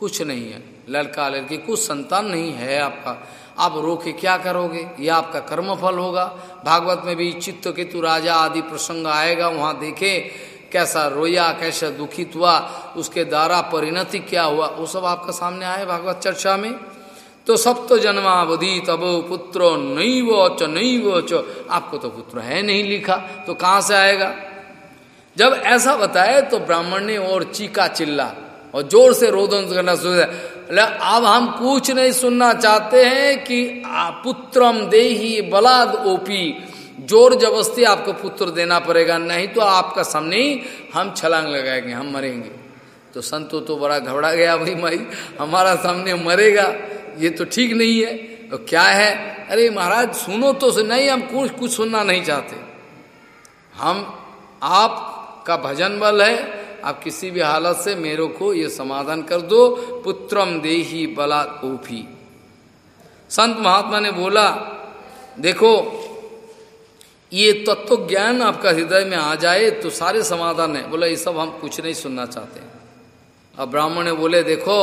Speaker 1: कुछ नहीं है। लड़का लड़की कुछ संतान नहीं है आपका। आप रो के क्या करोगे? यह आपका कर्म फल होगा। भागवत में भी चित्त केतु राजा आदि प्रसंग आएगा, वहाँ देखे कैसा रोया, कैसा दुखित हुआ, उसके द्वारा परिणति क्या हुआ, वो सब आपका सामने आए भागवत चर्चा में। तो सब तो जन्मावधि, तब पुत्र नहीं वो च नहीं वो च। आपको तो पुत्र है नहीं लिखा तो कहाँ से आएगा? जब ऐसा बताए तो ब्राह्मण ने और चीका चिल्ला और ज़ोर से रोदन करना शुरू अब हम कुछ नहीं सुनना चाहते हैं कि पुत्रम दे ही बलाद ओपी। ज़ोर जबरस्ती आपको पुत्र देना पड़ेगा। नहीं तो आपका सामने ही हम छलांग लगाएँगे, हम मरेंगे। तो संतो तो बड़ा घबरा गया भाई भाई हमारा सामने मरेगा, ये तो ठीक नहीं है। तो क्या है? अरे महाराज, सुनो तो नहीं, हम कुछ कुछ सुनना नहीं चाहते। हम, आपका भजन बल है आप किसी भी हालत से मेरे को ये समाधान कर दो। पुत्रम देही बला ओफी संत महात्मा ने बोला, देखो, ये तत्व ज्ञान आपका हृदय में आ जाए तो सारे समाधान है। बोला, ये सब हम कुछ नहीं सुनना चाहते। अब ब्राह्मण ने बोले, देखो,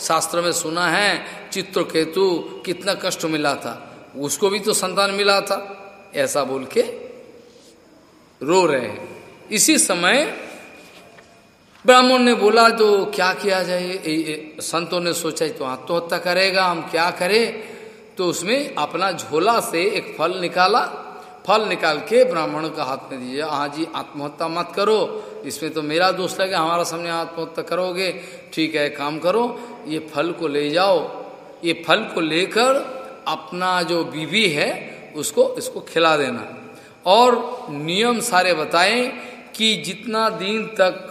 Speaker 1: शास्त्र में सुना है चित्र केतु कितना कष्ट मिला था, उसको भी तो संतान मिला था। ऐसा बोल के रो रहे हैं। इसी समय ब्राह्मण ने बोला तो क्या किया जाए? संतों ने सोचा तो आत्महत्या करेगा, हम क्या करें? तो उसमें अपना झोला से एक फल निकाला। फल निकाल के ब्राह्मण का हाथ में दीजिए हाँ जी, आत्महत्या मत करो। इसमें तो मेरा दोस्त लगे, हमारा सामने आत्महत्या करोगे। ठीक है काम करो, ये फल को ले जाओ। ये फल को लेकर अपना जो बीवी है, उसको, इसको खिला देना। और नियम सारे बताएँ कि जितना दिन तक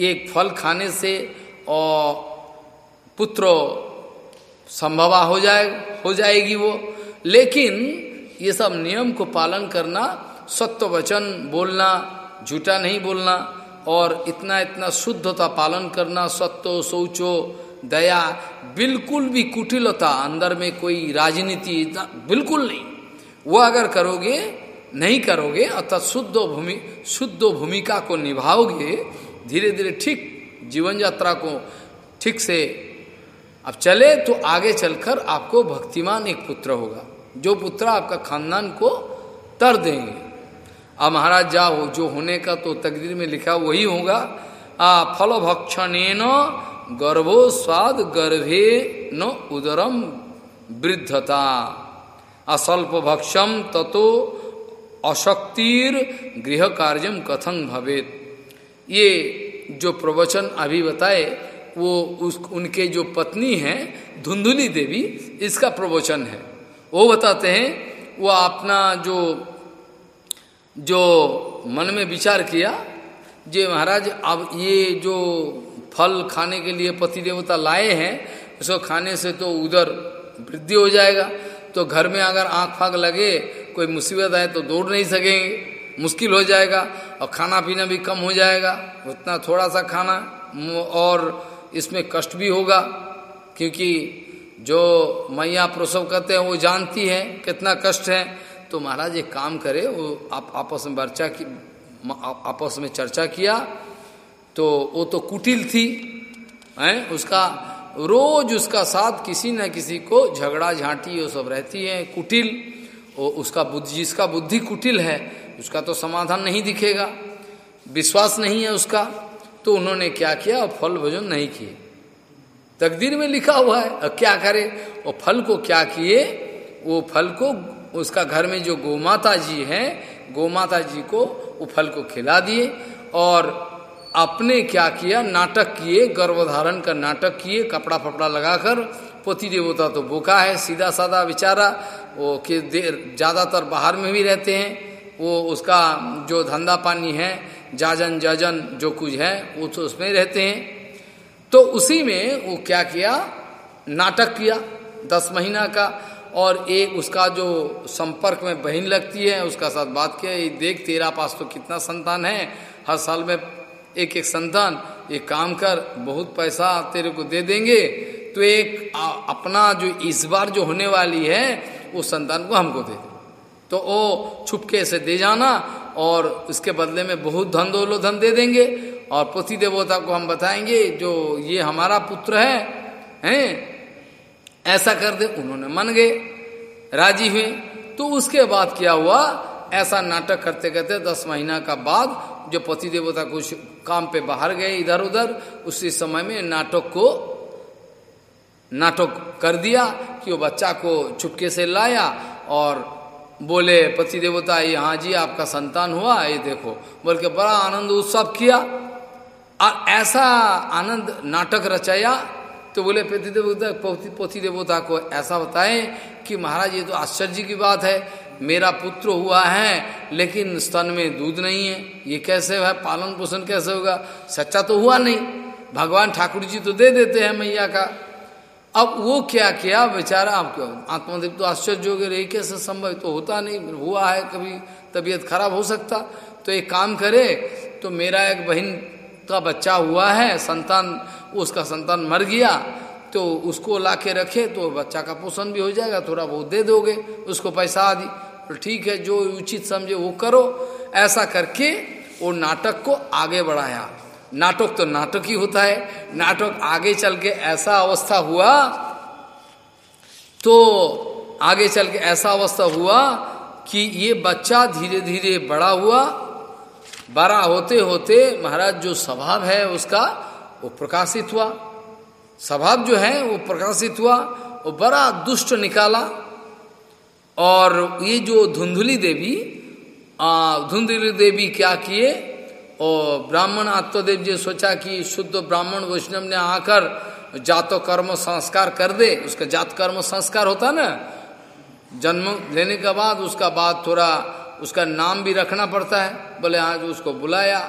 Speaker 1: एक फल खाने से और पुत्र संभवा हो जाए, हो जाएगी वो। लेकिन ये सब नियम को पालन करना सत्य वचन बोलना, झूठा नहीं बोलना और इतना इतना शुद्धता पालन करना सत्य शौचो, दया, बिल्कुल भी कुटिलता अंदर में कोई राजनीति बिल्कुल नहीं। वो अगर करोगे, नहीं करोगे, अर्थात शुद्ध भूमि, शुद्ध भूमिका को निभाओगे धीरे धीरे ठीक जीवन यात्रा को ठीक से अब चले तो आगे चलकर आपको भक्तिमान एक पुत्र होगा, जो पुत्र आपका खानदान को तर देंगे। अब महाराज, जाओ, जो होने का तो तकदीर में लिखा वही होगा। आ फल भक्षण गर्भो स्वाद गर्भे न उदरम वृद्धता। असल्प भक्षम ततो अशक्तिर गृह कार्यम कथं भवेत। ये जो प्रवचन अभी बताए, वो उस, उनके जो पत्नी हैं धुंधुली देवी, इसका प्रवचन है। वो बताते हैं, वो अपना जो जो मन में विचार किया, जे महाराज, अब ये जो फल खाने के लिए पति देवता लाए हैं, उसको खाने से तो उधर वृद्धि हो जाएगा। तो घर में अगर आँख फाँख लगे, कोई मुसीबत आए तो दौड़ नहीं सकेंगे। मुश्किल हो जाएगा और खाना पीना भी कम हो जाएगा। उतना थोड़ा सा खाना और इसमें कष्ट भी होगा, क्योंकि जो मैया प्रसव करते हैं वो जानती है कितना कष्ट है। तो महाराज एक काम करे, वो आप आपस में चर्चा की आपस में चर्चा किया तो वो तो कुटिल थी, हैं? उसका रोज उसका साथ किसी न किसी को झगड़ा झांटी वो सब रहती है, कुटिल। वो उसका बुद्धि, जिसका बुद्धि कुटिल है उसका तो समाधान नहीं दिखेगा। विश्वास नहीं है उसका। तो उन्होंने क्या किया? और फल भोजन नहीं किए। तकदीर में लिखा हुआ है और क्या करे? और फल को क्या किए? वो फल को, उसका घर में जो गोमाता जी है, गोमाता जी को वो फल को खिला दिए और अपने क्या किया? नाटक किए, गर्भधारण का नाटक किए, कपड़ा फपड़ा लगाकर पोती देवता तो बोका है सीधा साधा बेचारा, वो कि देर ज़्यादातर बाहर में भी रहते हैं। वो उसका जो धंधा पानी है, जाजन जाजन, जो कुछ है, वो तो उसमें रहते हैं। तो उसी में वो क्या किया? नाटक किया, दस महीना का। और एक उसका जो संपर्क में बहन लगती है, उसका साथ बात किया, ये देख, तेरा पास तो कितना संतान है। हर साल में एक एक संतान, ये काम कर, बहुत पैसा तेरे को दे देंगे। तो एक अपना जो इस बार जो होने वाली है उस संतान को हमको दे दे। तो ओ छुपके से दे जाना और उसके बदले में बहुत धन दो धन दे देंगे और पति देवता को हम बताएँगे, जो ये हमारा पुत्र है, हैं? ऐसा कर दे, उन्होंने मन गए, राज़ी हुए। तो उसके बाद क्या हुआ? ऐसा नाटक करते करते दस महीना का बाद जो पति देवता कुछ काम पे बाहर गए इधर उधर उसी समय में नाटक को, नाटक कर दिया कि वो बच्चा को चुपके से लाया और बोले, पति देवता, ये हाँ जी, आपका संतान हुआ, ये देखो। बोल के बड़ा आनंद उत्सव किया। और ऐसा आनंद नाटक रचाया तो बोले, पति देवता पति देवता को ऐसा बताए कि महाराज, ये तो आश्चर्य की बात है। मेरा पुत्र हुआ है, लेकिन स्तन में दूध नहीं है। ये कैसे है? पालन पोषण कैसे होगा? सच्चा तो हुआ नहीं। भगवान ठाकुर जी तो दे देते हैं मैया का। अब वो क्या किया? बेचारा आप क्यों? आत्मदेव तो आश्चर्य हो गए कैसे संभव? तो होता नहीं हुआ है, कभी तबीयत खराब हो सकता। तो एक काम करे तो मेरा एक बहन का बच्चा हुआ है, संतान, उसका संतान मर गया तो उसको ला के रखे तो बच्चा का पोषण भी हो जाएगा, थोड़ा बहुत दे दोगे, उसको पैसा आदि तो ठीक है, जो उचित समझे वो करो। ऐसा करके वो नाटक को आगे बढ़ाया। नाटक तो नाटक ही होता है। नाटक आगे चल के ऐसा अवस्था हुआ तो आगे चल के ऐसा अवस्था हुआ कि ये बच्चा धीरे धीरे बड़ा हुआ। बड़ा होते होते महाराज जो स्वभाव है उसका, वो प्रकाशित हुआ। स्वभाव जो है वो प्रकाशित हुआ, वो बड़ा दुष्ट निकाला। और ये जो धुंधुली देवी धुंधुली देवी क्या किए? और ब्राह्मण आत्मदेव जी सोचा कि शुद्ध ब्राह्मण वैष्णव ने आकर जातो कर्म संस्कार कर दे, उसका जात कर्म संस्कार होता ना। जन्म लेने के बाद उसका बाद थोड़ा, उसका नाम भी रखना पड़ता है। बोले, आज उसको बुलाया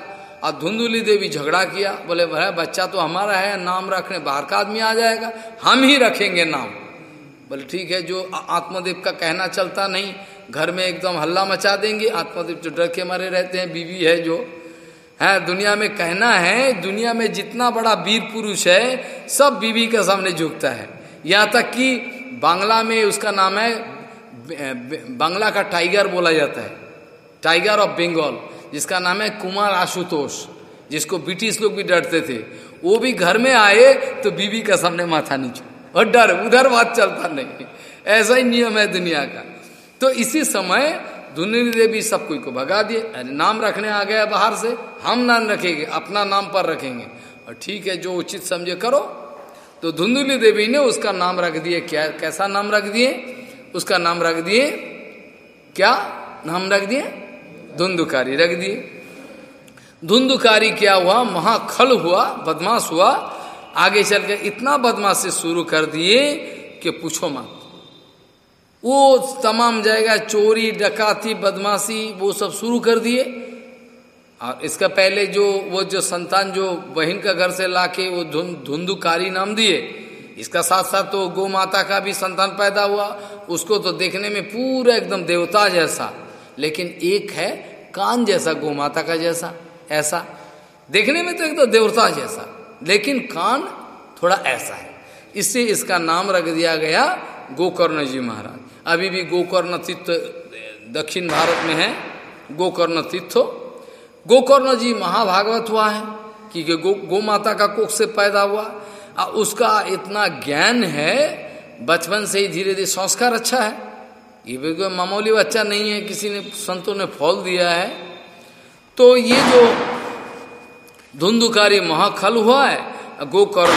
Speaker 1: और धुंधुली देवी झगड़ा किया। बोले भाई बच्चा तो हमारा है, नाम रखने, बाहर का आदमी आ जाएगा, हम ही रखेंगे नाम। बोले, ठीक है, जो आत्मदेव का कहना चलता नहीं, घर में एकदम हल्ला मचा देंगे, आत्मदेव जो डर के मारे रहते हैं, बीवी है जो है, दुनिया में कहना है, दुनिया में जितना बड़ा वीर पुरुष है, सब बीवी के सामने झुकता है। यहाँ तक कि बांग्ला में उसका नाम है बांग्ला का टाइगर बोला जाता है, टाइगर ऑफ़ बंगाल, जिसका नाम है कुमार आशुतोष, जिसको ब्रिटिश लोग भी डरते थे। वो भी घर में आए तो बीवी का सामने माथा नीचे, और डर, उधर बात चलता नहीं, ऐसा ही नियम है दुनिया का। तो इसी समय धुनी देवी सब कोई को भगा दिए। अरे नाम रखने आ गया बाहर से। हम नाम रखेंगे, अपना नाम पर रखेंगे। और ठीक है, जो उचित समझे करो। तो धुंधुली देवी ने उसका नाम रख दिए। क्या, कैसा नाम रख दिए? उसका नाम रख दिए। क्या नाम रख दिए? धुंधुकारी रख दिए। धुंधुकारी क्या हुआ? महाखल हुआ, बदमाश हुआ। आगे चल के इतना बदमाशी शुरू कर दिए कि पूछो मत। वो तमाम जाएगा चोरी, डकाती, बदमाशी, वो सब शुरू कर दिए। और इसका पहले जो, वो जो संतान जो बहन का घर से लाके वो धुंधुकारी नाम दिए, इसका साथ साथ तो गौ माता का भी संतान पैदा हुआ। उसको तो देखने में पूरा एकदम देवता जैसा, लेकिन एक है कान जैसा गौ माता का जैसा, ऐसा। देखने में तो एकदम देवता जैसा, लेकिन कान थोड़ा ऐसा है। इससे इसका नाम रख दिया गया गोकर्ण जी महाराज। अभी भी गोकर्ण तीर्थ दक्षिण भारत में है, गोकर्ण तीर्थ। गोकर्ण जी महाभागवत हुआ है कि गो गो माता का कोख से पैदा हुआ। और उसका इतना ज्ञान है, बचपन से ही धीरे धीरे संस्कार अच्छा है। ये कोई मामूली बच्चा नहीं है, किसी ने, संतों ने फॉल दिया है। तो ये जो धुंधुकारी महाखल हुआ है, गोकर्ण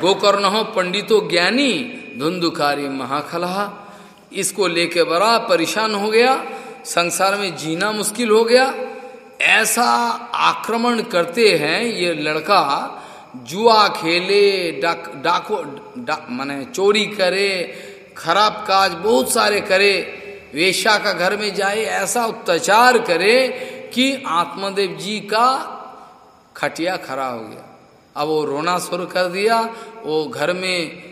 Speaker 1: गोकर्ण हो पंडितो ज्ञानी, धुंधुकारी महाखलहा इसको लेके बड़ा परेशान हो गया संसार में जीना मुश्किल हो गया। ऐसा आक्रमण करते हैं ये लड़का जुआ खेले डाक डाको डा, माने चोरी करे खराब काज बहुत सारे करे वेश्या का घर में जाए ऐसा अत्याचार करे कि आत्मदेव जी का खटिया खड़ा हो गया। अब वो रोना शुरू कर दिया वो घर में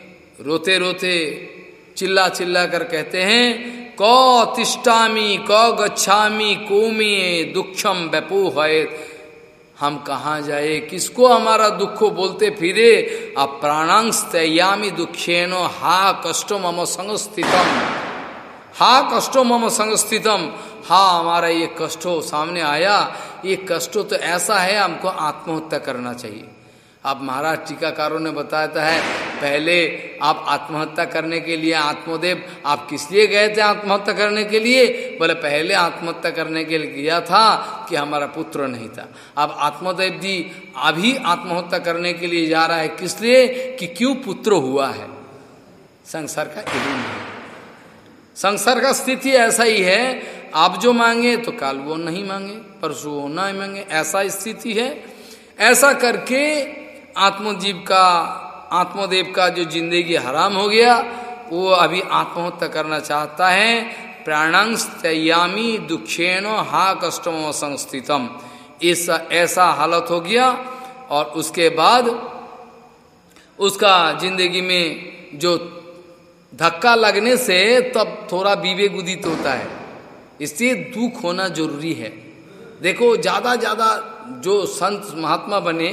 Speaker 1: रोते रोते चिल्ला चिल्ला कर कहते हैं, क तिष्टामी क गच्छामी कोमी दुखम बेपू है हम कहाँ जाए? किसको हमारा दुखो बोलते फिरे? अब प्राणांश तयामी दुखेनो, हा कष्टो मम संस्थितम। हा कष्टो मम संस्थितम। हा, हमारा ये कष्टो सामने आया। ये कष्टो तो ऐसा है, हमको आत्महत्या करना चाहिए। अब महाराज टीकाकारों ने बताया है, पहले आप आत्महत्या करने के लिए, आत्मदेव, आप किस लिए गए थे आत्महत्या करने के लिए? बोले, पहले आत्महत्या करने के लिए गया था कि हमारा पुत्र नहीं था। अब आत्मदेव जी, अभी आत्महत्या करने के लिए जा रहा है किस लिए? कि क्यों पुत्र हुआ है? संसार का है। संसार का स्थिति ऐसा ही है, आप जो मांगे तो काल वो नहीं मांगे परसों वो ना मांगे, ऐसा स्थिति है। ऐसा करके आत्मजीव का, आत्मदेव का जो ज़िंदगी हराम हो गया, वो अभी आत्महत्या करना चाहता है। प्राणांश तयामी दुखेण हा कष्टम संस्थितम। ऐसा ऐसा हालत हो गया और उसके बाद उसका ज़िंदगी में जो धक्का लगने से तब थोड़ा विवेक उदित होता है। इसलिए दुख होना ज़रूरी है। देखो ज़्यादा ज़्यादा जो संत महात्मा बने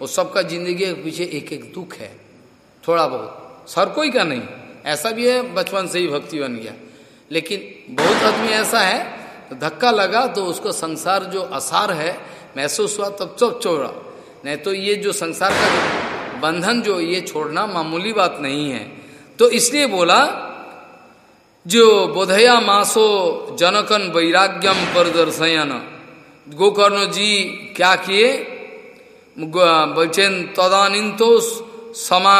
Speaker 1: वो सबका ज़िंदगी के पीछे एक एक दुख है। थोड़ा बहुत। सर कोई का नहीं। ऐसा भी है, बचपन से ही भक्ति बन गया। लेकिन बहुत आदमी ऐसा है तो धक्का लगा तो उसको संसार जो असार है, महसूस हुआ, तब सब छोड़ा। नहीं तो ये जो संसार का जो बंधन जो ये छोड़ना मामूली बात नहीं है। तो इसलिए बोला, जो बोधया मासो जनकन वैराग्यम प्रदर्शयन। गोकर्ण जी क्या किए? বলছেন তদানিন্তু সমা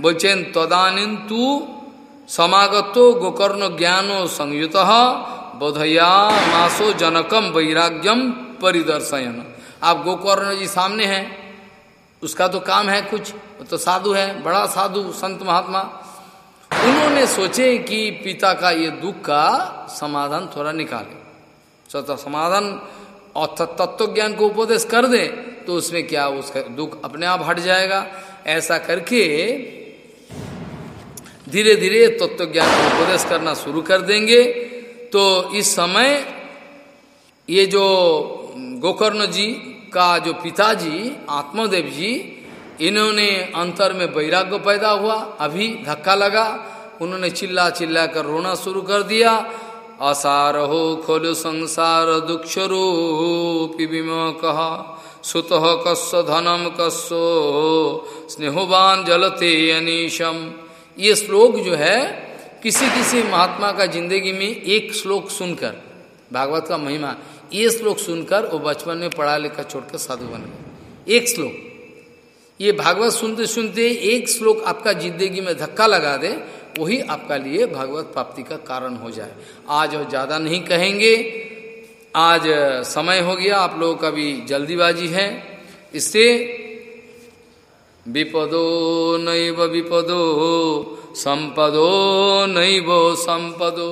Speaker 1: বলছেন তদানিন্তু সমাগত গোকর্ণ জ্ঞান बोधया मासो जनकम वैराग्यम परिदर्शयन। आप गोकर्ण जी सामने हैं, उसका तो काम है कुछ तो साधु है, बड़ा साधु संत महात्मा। उन्होंने सोचे कि पिता का ये दुख का समाधान थोड़ा निकाले। तो समाधान और तत्व ज्ञान को उपदेश कर दे तो उसमें क्या, उसका दुख अपने आप हट जाएगा। ऐसा करके धीरे धीरे तत्व ज्ञान को उपदेश करना शुरू कर देंगे। तो इस समय ये जो गोकर्ण जी का जो पिताजी, आत्मदेव जी, इन्होंने अंतर में वैराग्य पैदा हुआ। अभी धक्का लगा, उन्होंने चिल्ला चिल्ला कर रोना शुरू कर दिया। असार हो खोलो संसार कहा सुत कस्व धनम कस्व स्नेहोवान जलते अनीशम। ये श्लोक जो है किसी किसी महात्मा का ज़िंदगी में एक श्लोक सुनकर, भागवत का महिमा, ये श्लोक सुनकर वो बचपन में पढ़ा लिखा छोड़कर साधु बन गए। एक श्लोक। ये भागवत सुनते सुनते एक श्लोक आपका ज़िंदगी में धक्का लगा दे वही आपका लिए भागवत प्राप्ति का कारण हो जाए। आज और ज़्यादा नहीं कहेंगे। आज समय हो गया, आप लोगों का भी जल्दीबाजी है। इससे विपदो नैव विपदो, संपदो नैव संपदो।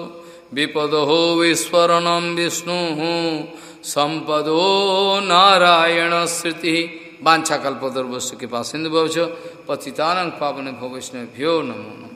Speaker 1: विपद हो विस्वरणम विष्णु, संपदो नारायण स्मृति वाछा कल्पदर्वश्य के पास सिंधु पतितानंग पावन भवैष्णव्यो नमो नमो।